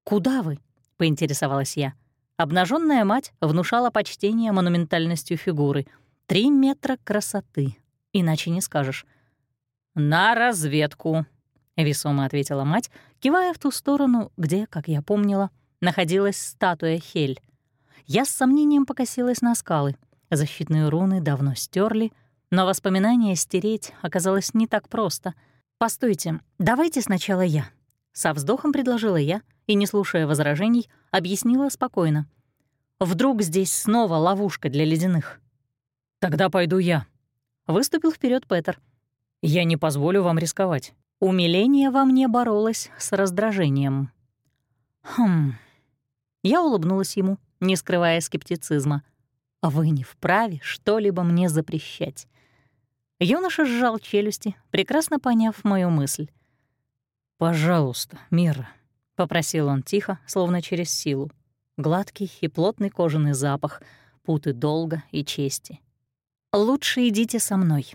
«Куда вы?» — поинтересовалась я. Обнаженная мать внушала почтение монументальностью фигуры. Три метра красоты, иначе не скажешь. «На разведку», — весомо ответила мать, кивая в ту сторону, где, как я помнила, находилась статуя Хель. Я с сомнением покосилась на скалы. Защитные руны давно стерли — но воспоминания стереть оказалось не так просто. «Постойте, давайте сначала я». Со вздохом предложила я и, не слушая возражений, объяснила спокойно. «Вдруг здесь снова ловушка для ледяных?» «Тогда пойду я», — выступил вперед Петер. «Я не позволю вам рисковать». Умиление во мне боролось с раздражением. «Хм...» Я улыбнулась ему, не скрывая скептицизма. «Вы не вправе что-либо мне запрещать. Юноша сжал челюсти, прекрасно поняв мою мысль. «Пожалуйста, Мира», — попросил он тихо, словно через силу. Гладкий и плотный кожаный запах, путы долга и чести. «Лучше идите со мной».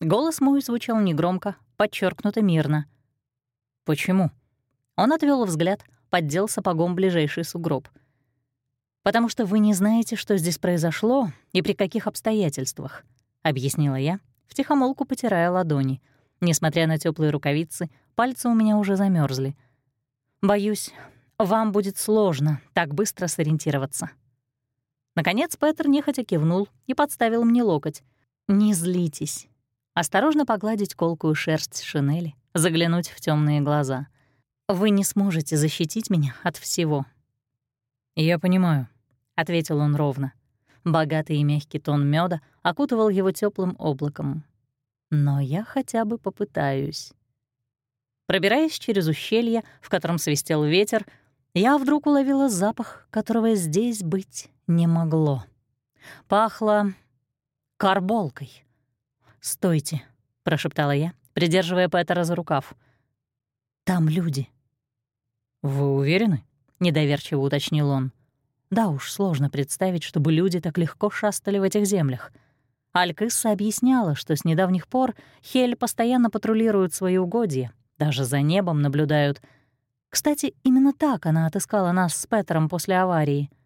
Голос мой звучал негромко, подчеркнуто мирно. «Почему?» Он отвел взгляд, поддел сапогом ближайший сугроб. «Потому что вы не знаете, что здесь произошло и при каких обстоятельствах», — объяснила я, втихомолку потирая ладони. Несмотря на теплые рукавицы, пальцы у меня уже замерзли. «Боюсь, вам будет сложно так быстро сориентироваться». Наконец Петр нехотя кивнул и подставил мне локоть. «Не злитесь». Осторожно погладить колкую шерсть шинели, заглянуть в темные глаза. «Вы не сможете защитить меня от всего». «Я понимаю», — ответил он ровно. Богатый и мягкий тон меда окутывал его теплым облаком. «Но я хотя бы попытаюсь». Пробираясь через ущелье, в котором свистел ветер, я вдруг уловила запах, которого здесь быть не могло. Пахло карболкой. «Стойте», — прошептала я, придерживая Петера за рукав. «Там люди». «Вы уверены?» — недоверчиво уточнил он. «Да уж, сложно представить, чтобы люди так легко шастали в этих землях». Алькысса объясняла, что с недавних пор Хель постоянно патрулирует свои угодья, даже за небом наблюдают. Кстати, именно так она отыскала нас с Петером после аварии —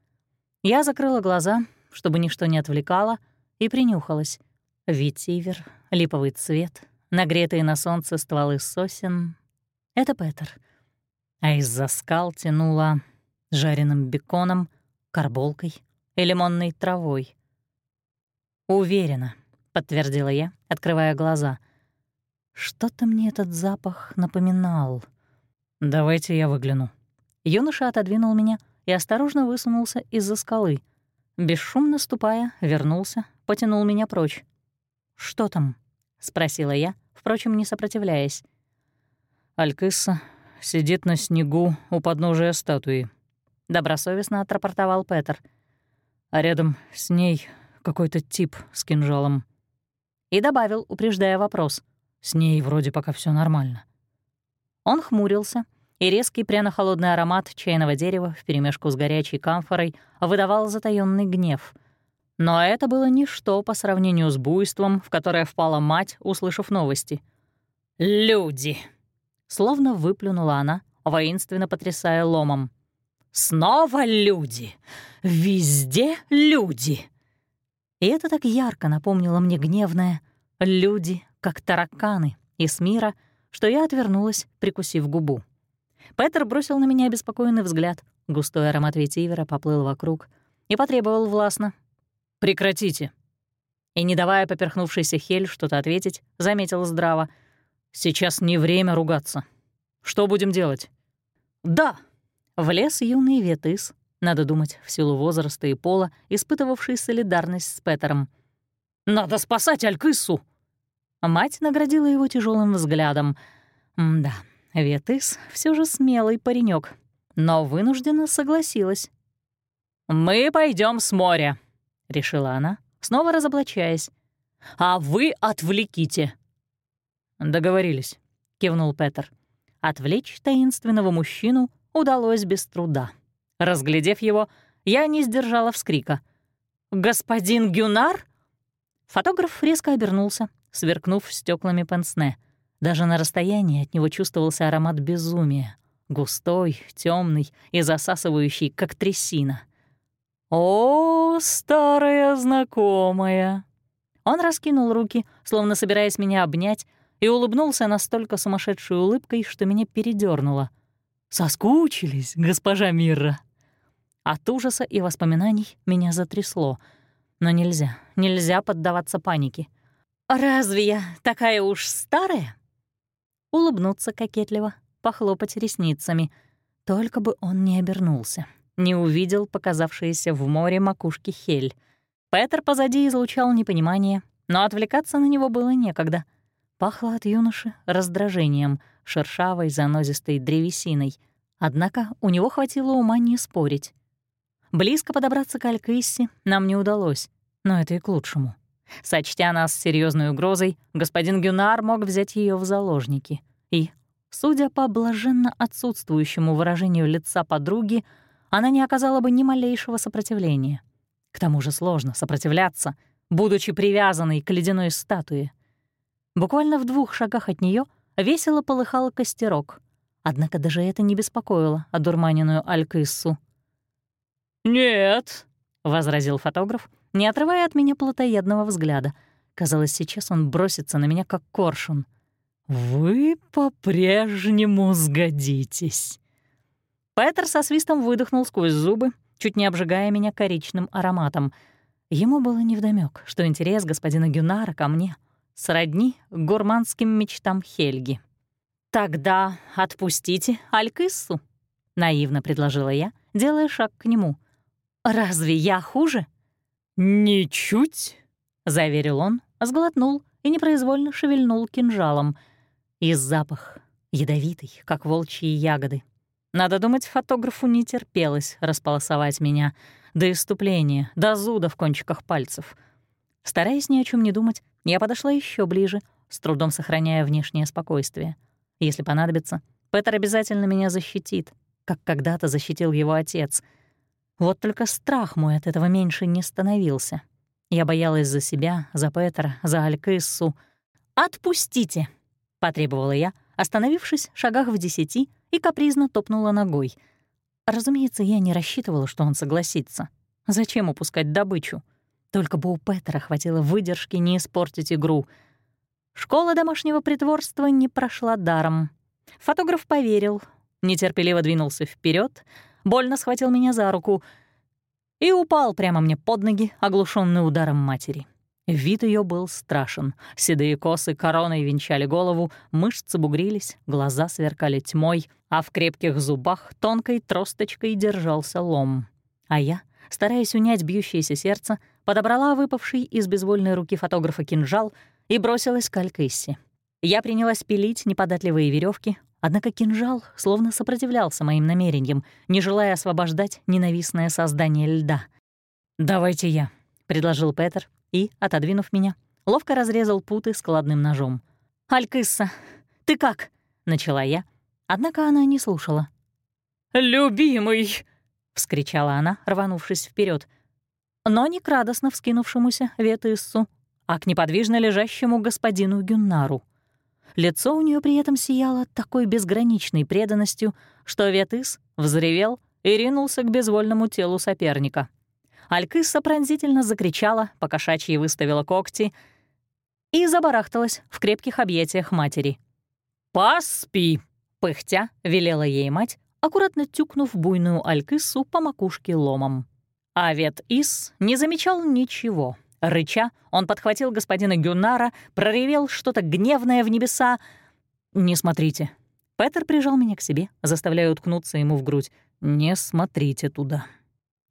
я закрыла глаза, чтобы ничто не отвлекало, и принюхалась. Ветивер, липовый цвет, нагретые на солнце стволы сосен — это Петер. А из-за скал тянуло жареным беконом, карболкой и лимонной травой. «Уверена», — подтвердила я, открывая глаза. «Что-то мне этот запах напоминал». «Давайте я выгляну». Юноша отодвинул меня и осторожно высунулся из-за скалы. Бесшумно ступая, вернулся, потянул меня прочь. «Что там?» — спросила я, впрочем, не сопротивляясь. Алькысса сидит на снегу у подножия статуи. Добросовестно отрапортовал Петер. А рядом с ней какой-то тип с кинжалом. И добавил, упреждая вопрос. С ней вроде пока все нормально. Он хмурился, и резкий пряно-холодный аромат чайного дерева вперемешку с горячей камфорой выдавал затаённый гнев. Но это было ничто по сравнению с буйством, в которое впала мать, услышав новости. «Люди!» — словно выплюнула она, воинственно потрясая ломом. «Снова люди! Везде люди!» И это так ярко напомнило мне гневное «люди, как тараканы» из мира, что я отвернулась, прикусив губу. Петер бросил на меня обеспокоенный взгляд. Густой аромат ветивера поплыл вокруг и потребовал властно. «Прекратите!» И, не давая поперхнувшейся Хель что-то ответить, заметил здраво. «Сейчас не время ругаться. Что будем делать?» «Да!» Влез юный Ветыс, надо думать, в силу возраста и пола, испытывавший солидарность с Петером. «Надо спасать Алькыссу!» Мать наградила его тяжелым взглядом. «Да, Ветыс все же смелый паренек, но вынуждена согласилась. «Мы пойдем с моря», — решила она, снова разоблачаясь. «А вы отвлеките». «Договорились», — кивнул Петер. Отвлечь таинственного мужчину удалось без труда. Разглядев его, я не сдержала вскрика. «Господин Гюнар?» Фотограф резко обернулся, сверкнув стеклами пенсне — даже на расстоянии от него чувствовался аромат безумия, густой, темный и засасывающий, как трясина. «О, старая знакомая!» Он раскинул руки, словно собираясь меня обнять, и улыбнулся настолько сумасшедшей улыбкой, что меня передернуло. «Соскучились, госпожа Мирра!» От ужаса и воспоминаний меня затрясло. Но нельзя, нельзя поддаваться панике. «Разве я такая уж старая?» улыбнуться кокетливо, похлопать ресницами. Только бы он не обернулся, не увидел показавшиеся в море макушки Хель. Петер позади излучал непонимание, но отвлекаться на него было некогда. Пахло от юноши раздражением, шершавой, занозистой древесиной. Однако у него хватило ума не спорить. Близко подобраться к Алькиссе нам не удалось, но это и к лучшему. Сочтя нас серьезной угрозой, господин Гюнар мог взять ее в заложники. И, судя по блаженно отсутствующему выражению лица подруги, она не оказала бы ни малейшего сопротивления. К тому же сложно сопротивляться, будучи привязанной к ледяной статуе. Буквально в двух шагах от нее весело полыхал костерок, Однако даже это не беспокоило одурманенную Алькиссу. «Нет», — возразил фотограф, не отрывая от меня плотоядного взгляда. Казалось, сейчас он бросится на меня, как коршун. «Вы по-прежнему сгодитесь». Петер со свистом выдохнул сквозь зубы, чуть не обжигая меня коричным ароматом. Ему было невдомёк, что интерес господина Гюнара ко мне сродни гурманским мечтам Хельги. «Тогда отпустите Алькиссу», — наивно предложила я, делая шаг к нему. «Разве я хуже?» «Ничуть», — заверил он, сглотнул и непроизвольно шевельнул кинжалом. И запах ядовитый, как волчьи ягоды. Надо думать, фотографу не терпелось располосовать меня до иступления, до зуда в кончиках пальцев. Стараясь ни о чем не думать, я подошла еще ближе, с трудом сохраняя внешнее спокойствие. Если понадобится, Петер обязательно меня защитит, как когда-то защитил его отец. Вот только страх мой от этого меньше не становился. Я боялась за себя, за Петера, за Алькиссу. «Отпустите!» — потребовала я, остановившись в шагах в десяти и капризно топнула ногой. Разумеется, я не рассчитывала, что он согласится. Зачем упускать добычу? Только бы у Петера хватило выдержки не испортить игру. Школа домашнего притворства не прошла даром. Фотограф поверил, нетерпеливо двинулся вперед, больно схватил меня за руку и упал прямо мне под ноги, оглушенный ударом матери. Вид ее был страшен. Седые косы короной венчали голову, мышцы бугрились, глаза сверкали тьмой, а в крепких зубах тонкой тросточкой держался лом. А я, стараясь унять бьющееся сердце, подобрала выпавший из безвольной руки фотографа кинжал и бросилась к Алькиссе. Я принялась пилить неподатливые веревки, однако кинжал словно сопротивлялся моим намерениям, не желая освобождать ненавистное создание льда. «Давайте я», — предложил Петер, и, отодвинув меня, ловко разрезал путы складным ножом. «Алькисса, ты как?» — начала я, однако она не слушала. «Любимый!» — вскричала она, рванувшись вперед, но не к радостно вскинувшемуся Ветыссу, а к неподвижно лежащему господину Гюннару. Лицо у нее при этом сияло такой безграничной преданностью, что Ветыс взревел и ринулся к безвольному телу соперника. Алькысса пронзительно закричала, покошачьи выставила когти и забарахталась в крепких объятиях матери. «Поспи!» — пыхтя велела ей мать, аккуратно тюкнув буйную Алькыссу по макушке ломом. А Вет Ис не замечал ничего. Рыча, он подхватил господина Гюнара, проревел что-то гневное в небеса. «Не смотрите». Петер прижал меня к себе, заставляя уткнуться ему в грудь. «Не смотрите туда».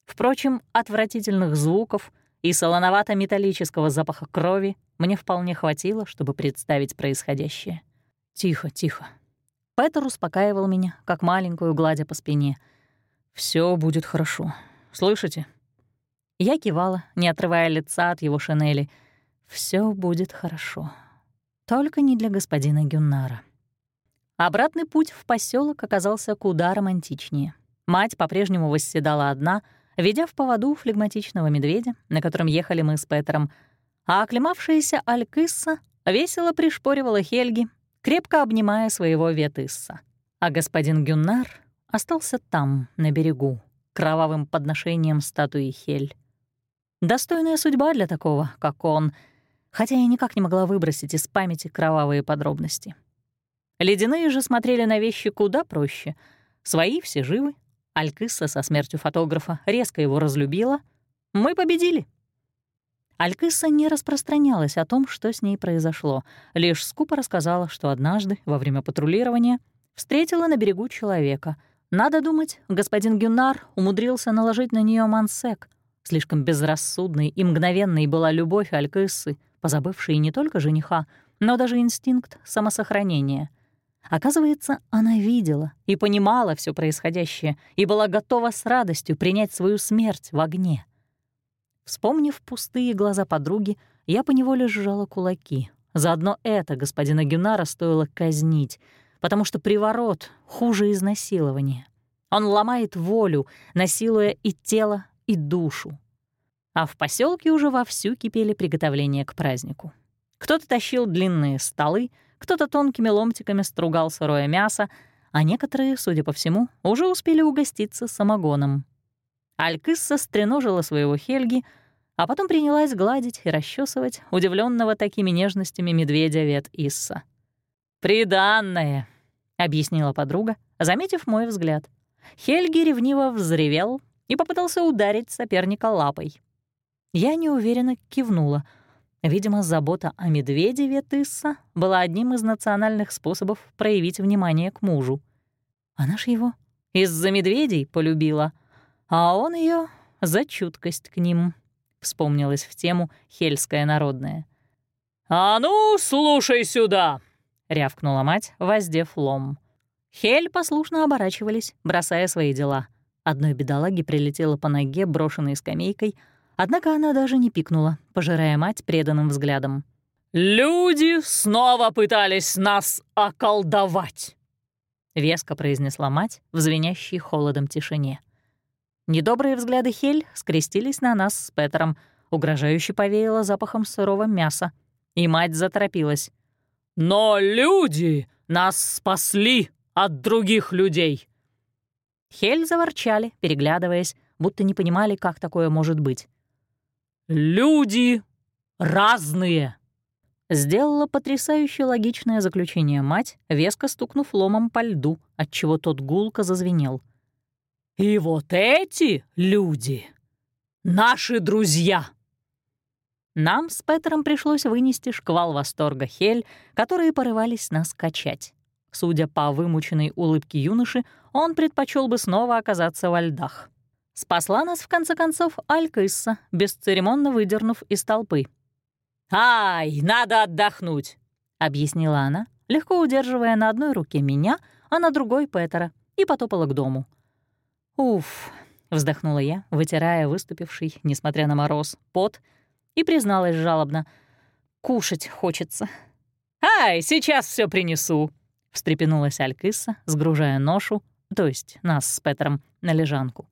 Впрочем, отвратительных звуков и солоновато-металлического запаха крови мне вполне хватило, чтобы представить происходящее. «Тихо, тихо». Петер успокаивал меня, как маленькую, гладя по спине. Все будет хорошо. Слышите?» Я кивала, не отрывая лица от его шинели. Все будет хорошо. Только не для господина Гюннара». Обратный путь в поселок оказался куда романтичнее. Мать по-прежнему восседала одна — ведя в поводу флегматичного медведя, на котором ехали мы с Петером, а оклемавшаяся Алькисса весело пришпоривала Хельги, крепко обнимая своего Ветысса. А господин Гюннар остался там, на берегу, кровавым подношением статуи Хель. Достойная судьба для такого, как он, хотя я никак не могла выбросить из памяти кровавые подробности. Ледяные же смотрели на вещи куда проще. Свои все живы, Алькисса со смертью фотографа резко его разлюбила. Мы победили. Алькисса не распространялась о том, что с ней произошло, лишь скупо рассказала, что однажды, во время патрулирования, встретила на берегу человека. Надо думать, господин Гюнар умудрился наложить на нее мансек. Слишком безрассудной и мгновенной была любовь Алькиссы, позабывшей не только жениха, но даже инстинкт самосохранения — Оказывается, она видела и понимала все происходящее и была готова с радостью принять свою смерть в огне. Вспомнив пустые глаза подруги, я поневоле сжала кулаки. Заодно это господина Гюнара стоило казнить, потому что приворот хуже изнасилования. Он ломает волю, насилуя и тело, и душу. А в поселке уже вовсю кипели приготовления к празднику. Кто-то тащил длинные столы — кто-то тонкими ломтиками стругал сырое мясо, а некоторые, судя по всему, уже успели угоститься самогоном. Алькысса стреножила своего Хельги, а потом принялась гладить и расчесывать удивленного такими нежностями медведя Вет Исса. «Приданное», — объяснила подруга, заметив мой взгляд. Хельги ревниво взревел и попытался ударить соперника лапой. Я неуверенно кивнула. Видимо, забота о медведе Ветысса была одним из национальных способов проявить внимание к мужу. Она ж его из-за медведей полюбила, а он ее за чуткость к ним. Вспомнилась в тему хельская народная. «А ну, слушай сюда!» — рявкнула мать, воздев лом. Хель послушно оборачивались, бросая свои дела. Одной бедолаге прилетела по ноге, брошенной скамейкой, однако она даже не пикнула, пожирая мать преданным взглядом. «Люди снова пытались нас околдовать!» — веско произнесла мать в звенящей холодом тишине. Недобрые взгляды Хель скрестились на нас с Петером, угрожающе повеяло запахом сырого мяса, и мать заторопилась. «Но люди нас спасли от других людей!» Хель заворчали, переглядываясь, будто не понимали, как такое может быть. «Люди разные!» Сделала потрясающе логичное заключение мать, веско стукнув ломом по льду, отчего тот гулко зазвенел. «И вот эти люди — наши друзья!» Нам с Петером пришлось вынести шквал восторга Хель, которые порывались нас качать. Судя по вымученной улыбке юноши, он предпочел бы снова оказаться во льдах. Спасла нас, в конце концов, Алькысса, бесцеремонно выдернув из толпы. «Ай, надо отдохнуть!» — объяснила она, легко удерживая на одной руке меня, а на другой — Петера, и потопала к дому. «Уф», — вздохнула я, вытирая выступивший, несмотря на мороз, пот, и призналась жалобно. «Кушать хочется». «Ай, сейчас все принесу», — встрепенулась Алькисса, сгружая ношу, то есть нас с Петром, на лежанку.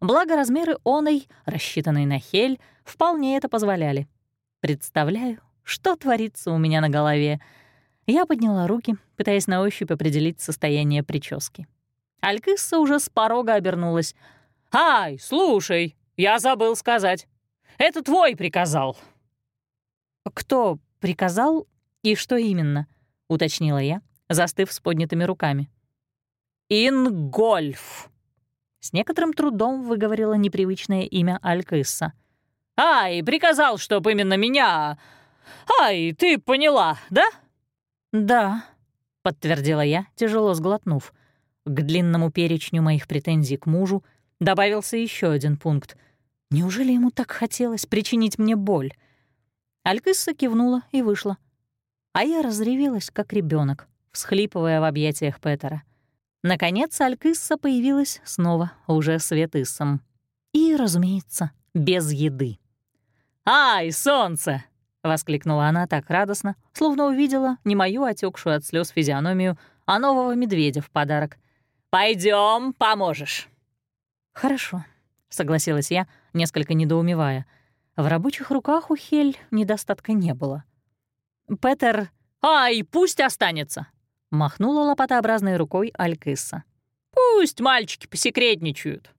Благо размеры оной, рассчитанной на хель, вполне это позволяли. Представляю, что творится у меня на голове. Я подняла руки, пытаясь на ощупь определить состояние прически. Алькисса уже с порога обернулась. «Ай, слушай, я забыл сказать. Это твой приказал». «Кто приказал и что именно?» — уточнила я, застыв с поднятыми руками. «Ингольф!» С некоторым трудом выговорила непривычное имя Алькысса. «Ай, приказал, чтоб именно меня... Ай, ты поняла, да?» «Да», — подтвердила я, тяжело сглотнув. К длинному перечню моих претензий к мужу добавился еще один пункт. Неужели ему так хотелось причинить мне боль? Алькысса кивнула и вышла. А я разревелась, как ребенок всхлипывая в объятиях Петера. Наконец Алькисса появилась снова, уже с Ветыссом. И, разумеется, без еды. «Ай, солнце!» — воскликнула она так радостно, словно увидела не мою отекшую от слез физиономию, а нового медведя в подарок. Пойдем, поможешь». «Хорошо», — согласилась я, несколько недоумевая. В рабочих руках у Хель недостатка не было. Петер... «Ай, пусть останется!» Махнула лопатообразной рукой Алькисса. «Пусть мальчики посекретничают».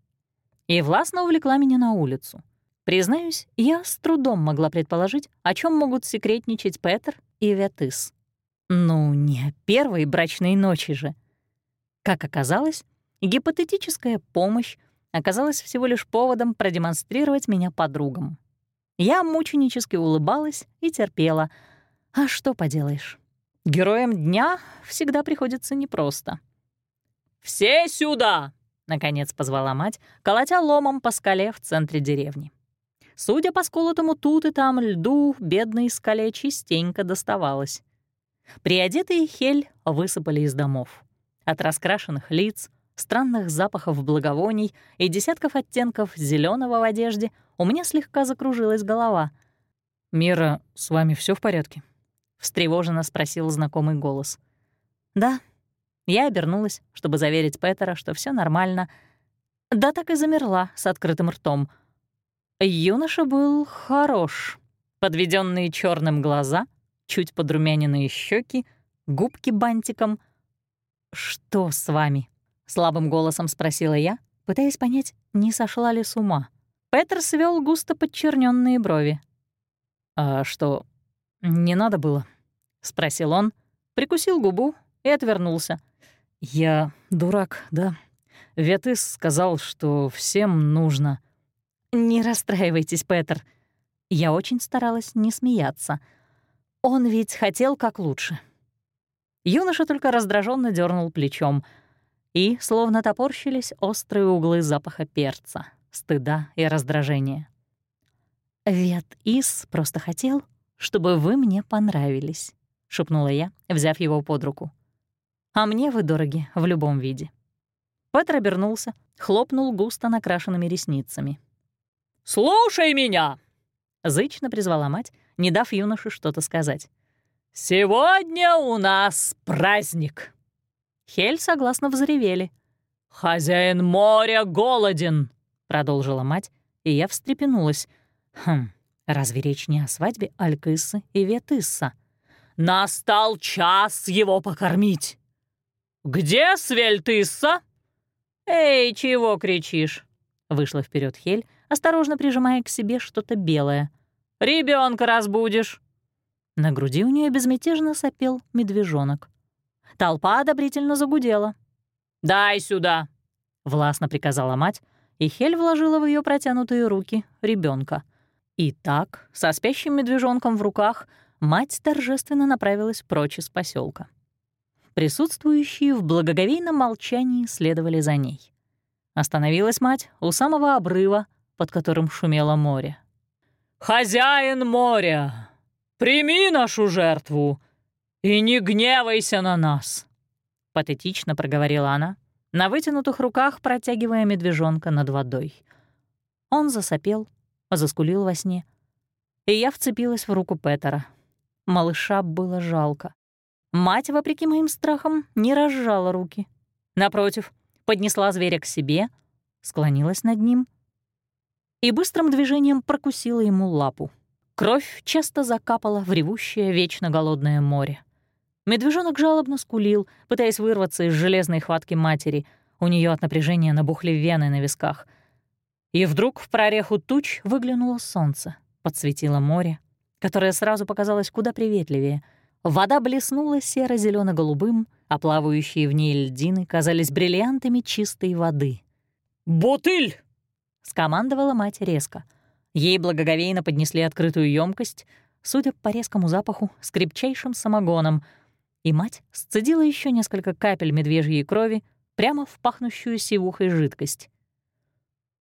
И властно увлекла меня на улицу. Признаюсь, я с трудом могла предположить, о чем могут секретничать Петер и Ветыс. Ну, не о первой брачной ночи же. Как оказалось, гипотетическая помощь оказалась всего лишь поводом продемонстрировать меня подругам. Я мученически улыбалась и терпела. А что поделаешь? Героям дня всегда приходится непросто. «Все сюда!» — наконец позвала мать, колотя ломом по скале в центре деревни. Судя по сколотому тут и там льду, бедной скале частенько доставалось. Приодетые хель высыпали из домов. От раскрашенных лиц, странных запахов благовоний и десятков оттенков зеленого в одежде у меня слегка закружилась голова. «Мира, с вами все в порядке?» встревоженно спросил знакомый голос. «Да». Я обернулась, чтобы заверить Петера, что все нормально. Да так и замерла с открытым ртом. Юноша был хорош. Подведенные черным глаза, чуть подрумяненные щеки, губки бантиком. «Что с вами?» — слабым голосом спросила я, пытаясь понять, не сошла ли с ума. Петр свел густо подчерненные брови. «А что, не надо было?» — спросил он, прикусил губу и отвернулся. «Я дурак, да? Ветыс сказал, что всем нужно...» «Не расстраивайтесь, Петр». Я очень старалась не смеяться. Он ведь хотел как лучше. Юноша только раздраженно дернул плечом, и словно топорщились острые углы запаха перца, стыда и раздражения. «Вет Ис просто хотел, чтобы вы мне понравились», — шепнула я, взяв его под руку. «А мне вы дороги в любом виде». Петр обернулся, хлопнул густо накрашенными ресницами. «Слушай меня!» — зычно призвала мать, не дав юноше что-то сказать. «Сегодня у нас праздник!» Хель согласно взревели. «Хозяин моря голоден!» — продолжила мать, и я встрепенулась. «Хм, разве речь не о свадьбе Алькыссы и Ветысса?» «Настал час его покормить!» «Где Свельтысса?» «Эй, чего кричишь?» — вышла вперед Хель, осторожно прижимая к себе что-то белое. Ребенка разбудишь!» На груди у нее безмятежно сопел медвежонок. Толпа одобрительно загудела. «Дай сюда!» — властно приказала мать, и Хель вложила в ее протянутые руки ребенка. И так, со спящим медвежонком в руках, мать торжественно направилась прочь из поселка. Присутствующие в благоговейном молчании следовали за ней. Остановилась мать у самого обрыва, под которым шумело море. «Хозяин моря!» «Прими нашу жертву и не гневайся на нас!» Патетично проговорила она, на вытянутых руках протягивая медвежонка над водой. Он засопел, заскулил во сне, и я вцепилась в руку Петера. Малыша было жалко. Мать, вопреки моим страхам, не разжала руки. Напротив, поднесла зверя к себе, склонилась над ним и быстрым движением прокусила ему лапу. Кровь часто закапала в ревущее вечно голодное море. Медвежонок жалобно скулил, пытаясь вырваться из железной хватки матери. У нее от напряжения набухли вены на висках. И вдруг в прореху туч выглянуло солнце, подсветило море, которое сразу показалось куда приветливее. Вода блеснула серо зелено голубым а плавающие в ней льдины казались бриллиантами чистой воды. «Бутыль!» — скомандовала мать резко — Ей благоговейно поднесли открытую емкость, судя по резкому запаху, с крепчайшим самогоном, и мать сцедила еще несколько капель медвежьей крови прямо в пахнущую сивухой жидкость.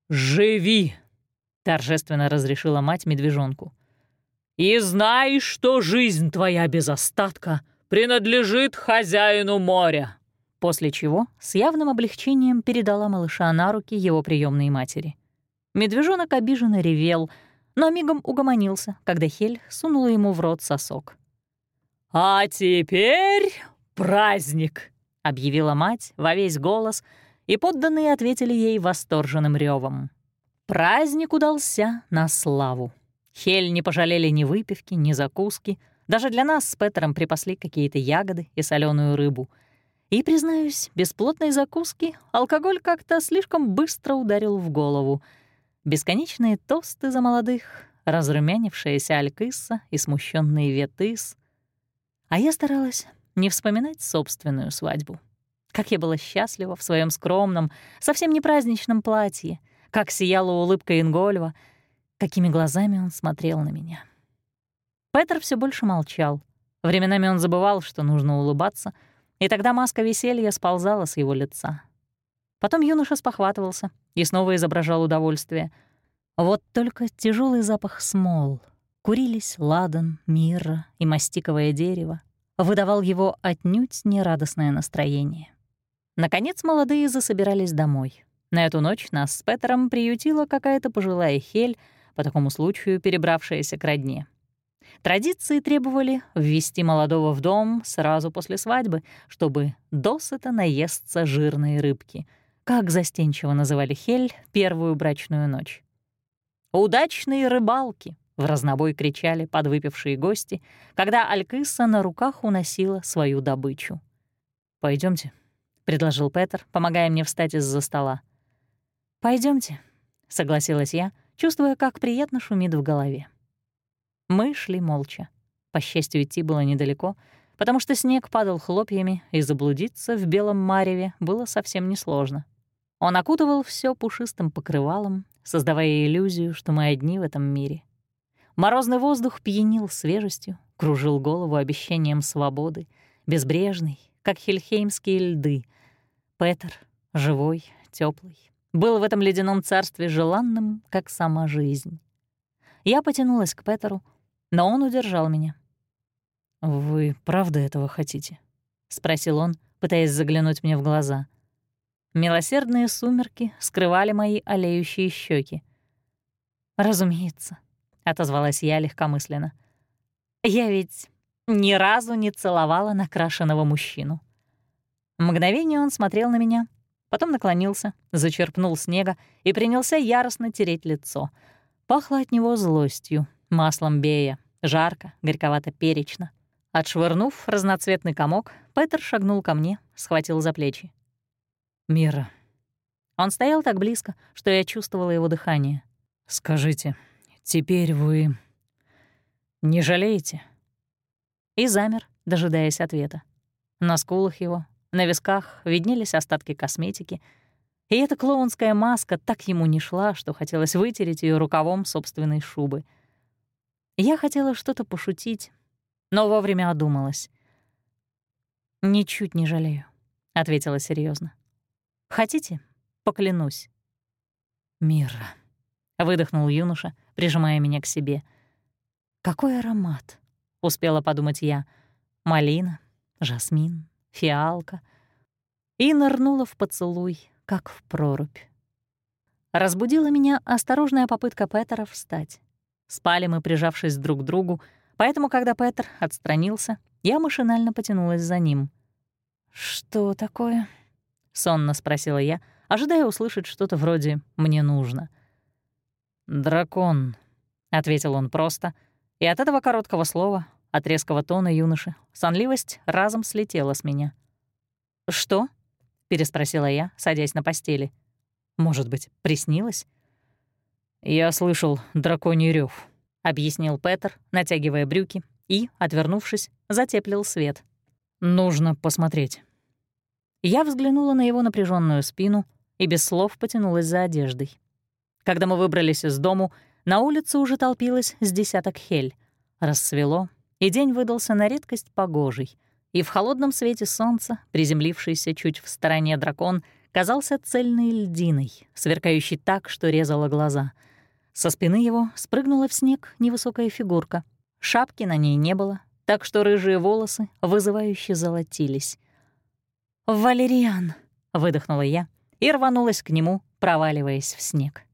«Живи!» — торжественно разрешила мать медвежонку. «И знай, что жизнь твоя без остатка принадлежит хозяину моря!» После чего с явным облегчением передала малыша на руки его приемной матери. Медвежонок обиженно ревел, но мигом угомонился, когда Хель сунула ему в рот сосок. «А теперь праздник!» — объявила мать во весь голос, и подданные ответили ей восторженным ревом. Праздник удался на славу. Хель не пожалели ни выпивки, ни закуски. Даже для нас с Петером припасли какие-то ягоды и соленую рыбу. И, признаюсь, без плотной закуски алкоголь как-то слишком быстро ударил в голову — Бесконечные тосты за молодых, разрумянившаяся Алькысса и смущенный Ветыс. А я старалась не вспоминать собственную свадьбу. Как я была счастлива в своем скромном, совсем не праздничном платье, как сияла улыбка Ингольва, какими глазами он смотрел на меня. Петр все больше молчал. Временами он забывал, что нужно улыбаться, и тогда маска веселья сползала с его лица. Потом юноша спохватывался и снова изображал удовольствие. Вот только тяжелый запах смол, курились ладан, мира и мастиковое дерево, выдавал его отнюдь нерадостное настроение. Наконец молодые засобирались домой. На эту ночь нас с Петером приютила какая-то пожилая хель, по такому случаю перебравшаяся к родне. Традиции требовали ввести молодого в дом сразу после свадьбы, чтобы досыта наесться жирные рыбки — как застенчиво называли Хель первую брачную ночь. «Удачные рыбалки!» — в разнобой кричали подвыпившие гости, когда Алькыса на руках уносила свою добычу. Пойдемте, предложил Петер, помогая мне встать из-за стола. Пойдемте, согласилась я, чувствуя, как приятно шумит в голове. Мы шли молча. По счастью, идти было недалеко, потому что снег падал хлопьями, и заблудиться в белом мареве было совсем несложно. Он окутывал все пушистым покрывалом, создавая иллюзию, что мы одни в этом мире. Морозный воздух пьянил свежестью, кружил голову обещанием свободы, безбрежный, как хельхеймские льды. Петер, живой, теплый, был в этом ледяном царстве желанным, как сама жизнь. Я потянулась к Петеру, но он удержал меня. «Вы правда этого хотите?» — спросил он, пытаясь заглянуть мне в глаза. Милосердные сумерки скрывали мои олеющие щеки. «Разумеется», — отозвалась я легкомысленно. «Я ведь ни разу не целовала накрашенного мужчину». Мгновение он смотрел на меня, потом наклонился, зачерпнул снега и принялся яростно тереть лицо. Пахло от него злостью, маслом бея, жарко, горьковато-перечно. Отшвырнув разноцветный комок, Петер шагнул ко мне, схватил за плечи. «Мира». Он стоял так близко, что я чувствовала его дыхание. «Скажите, теперь вы не жалеете?» И замер, дожидаясь ответа. На скулах его, на висках виднелись остатки косметики, и эта клоунская маска так ему не шла, что хотелось вытереть ее рукавом собственной шубы. Я хотела что-то пошутить, но вовремя одумалась. «Ничуть не жалею», — ответила серьезно. Хотите? Поклянусь». «Мира», — выдохнул юноша, прижимая меня к себе. «Какой аромат!» — успела подумать я. «Малина, жасмин, фиалка». И нырнула в поцелуй, как в прорубь. Разбудила меня осторожная попытка Петера встать. Спали мы, прижавшись друг к другу, поэтому, когда Петер отстранился, я машинально потянулась за ним. «Что такое?» сонно спросила я, ожидая услышать что-то вроде «мне нужно». «Дракон», — ответил он просто, и от этого короткого слова, от резкого тона юноши, сонливость разом слетела с меня. «Что?» — переспросила я, садясь на постели. «Может быть, приснилось?» «Я слышал драконий рев, объяснил Петер, натягивая брюки, и, отвернувшись, затеплил свет. «Нужно посмотреть». Я взглянула на его напряженную спину и без слов потянулась за одеждой. Когда мы выбрались из дому, на улице уже толпилось с десяток хель. Рассвело, и день выдался на редкость погожий, и в холодном свете солнца, приземлившийся чуть в стороне дракон, казался цельной льдиной, сверкающей так, что резала глаза. Со спины его спрыгнула в снег невысокая фигурка. Шапки на ней не было, так что рыжие волосы вызывающе золотились. «Валериан!» — выдохнула я и рванулась к нему, проваливаясь в снег.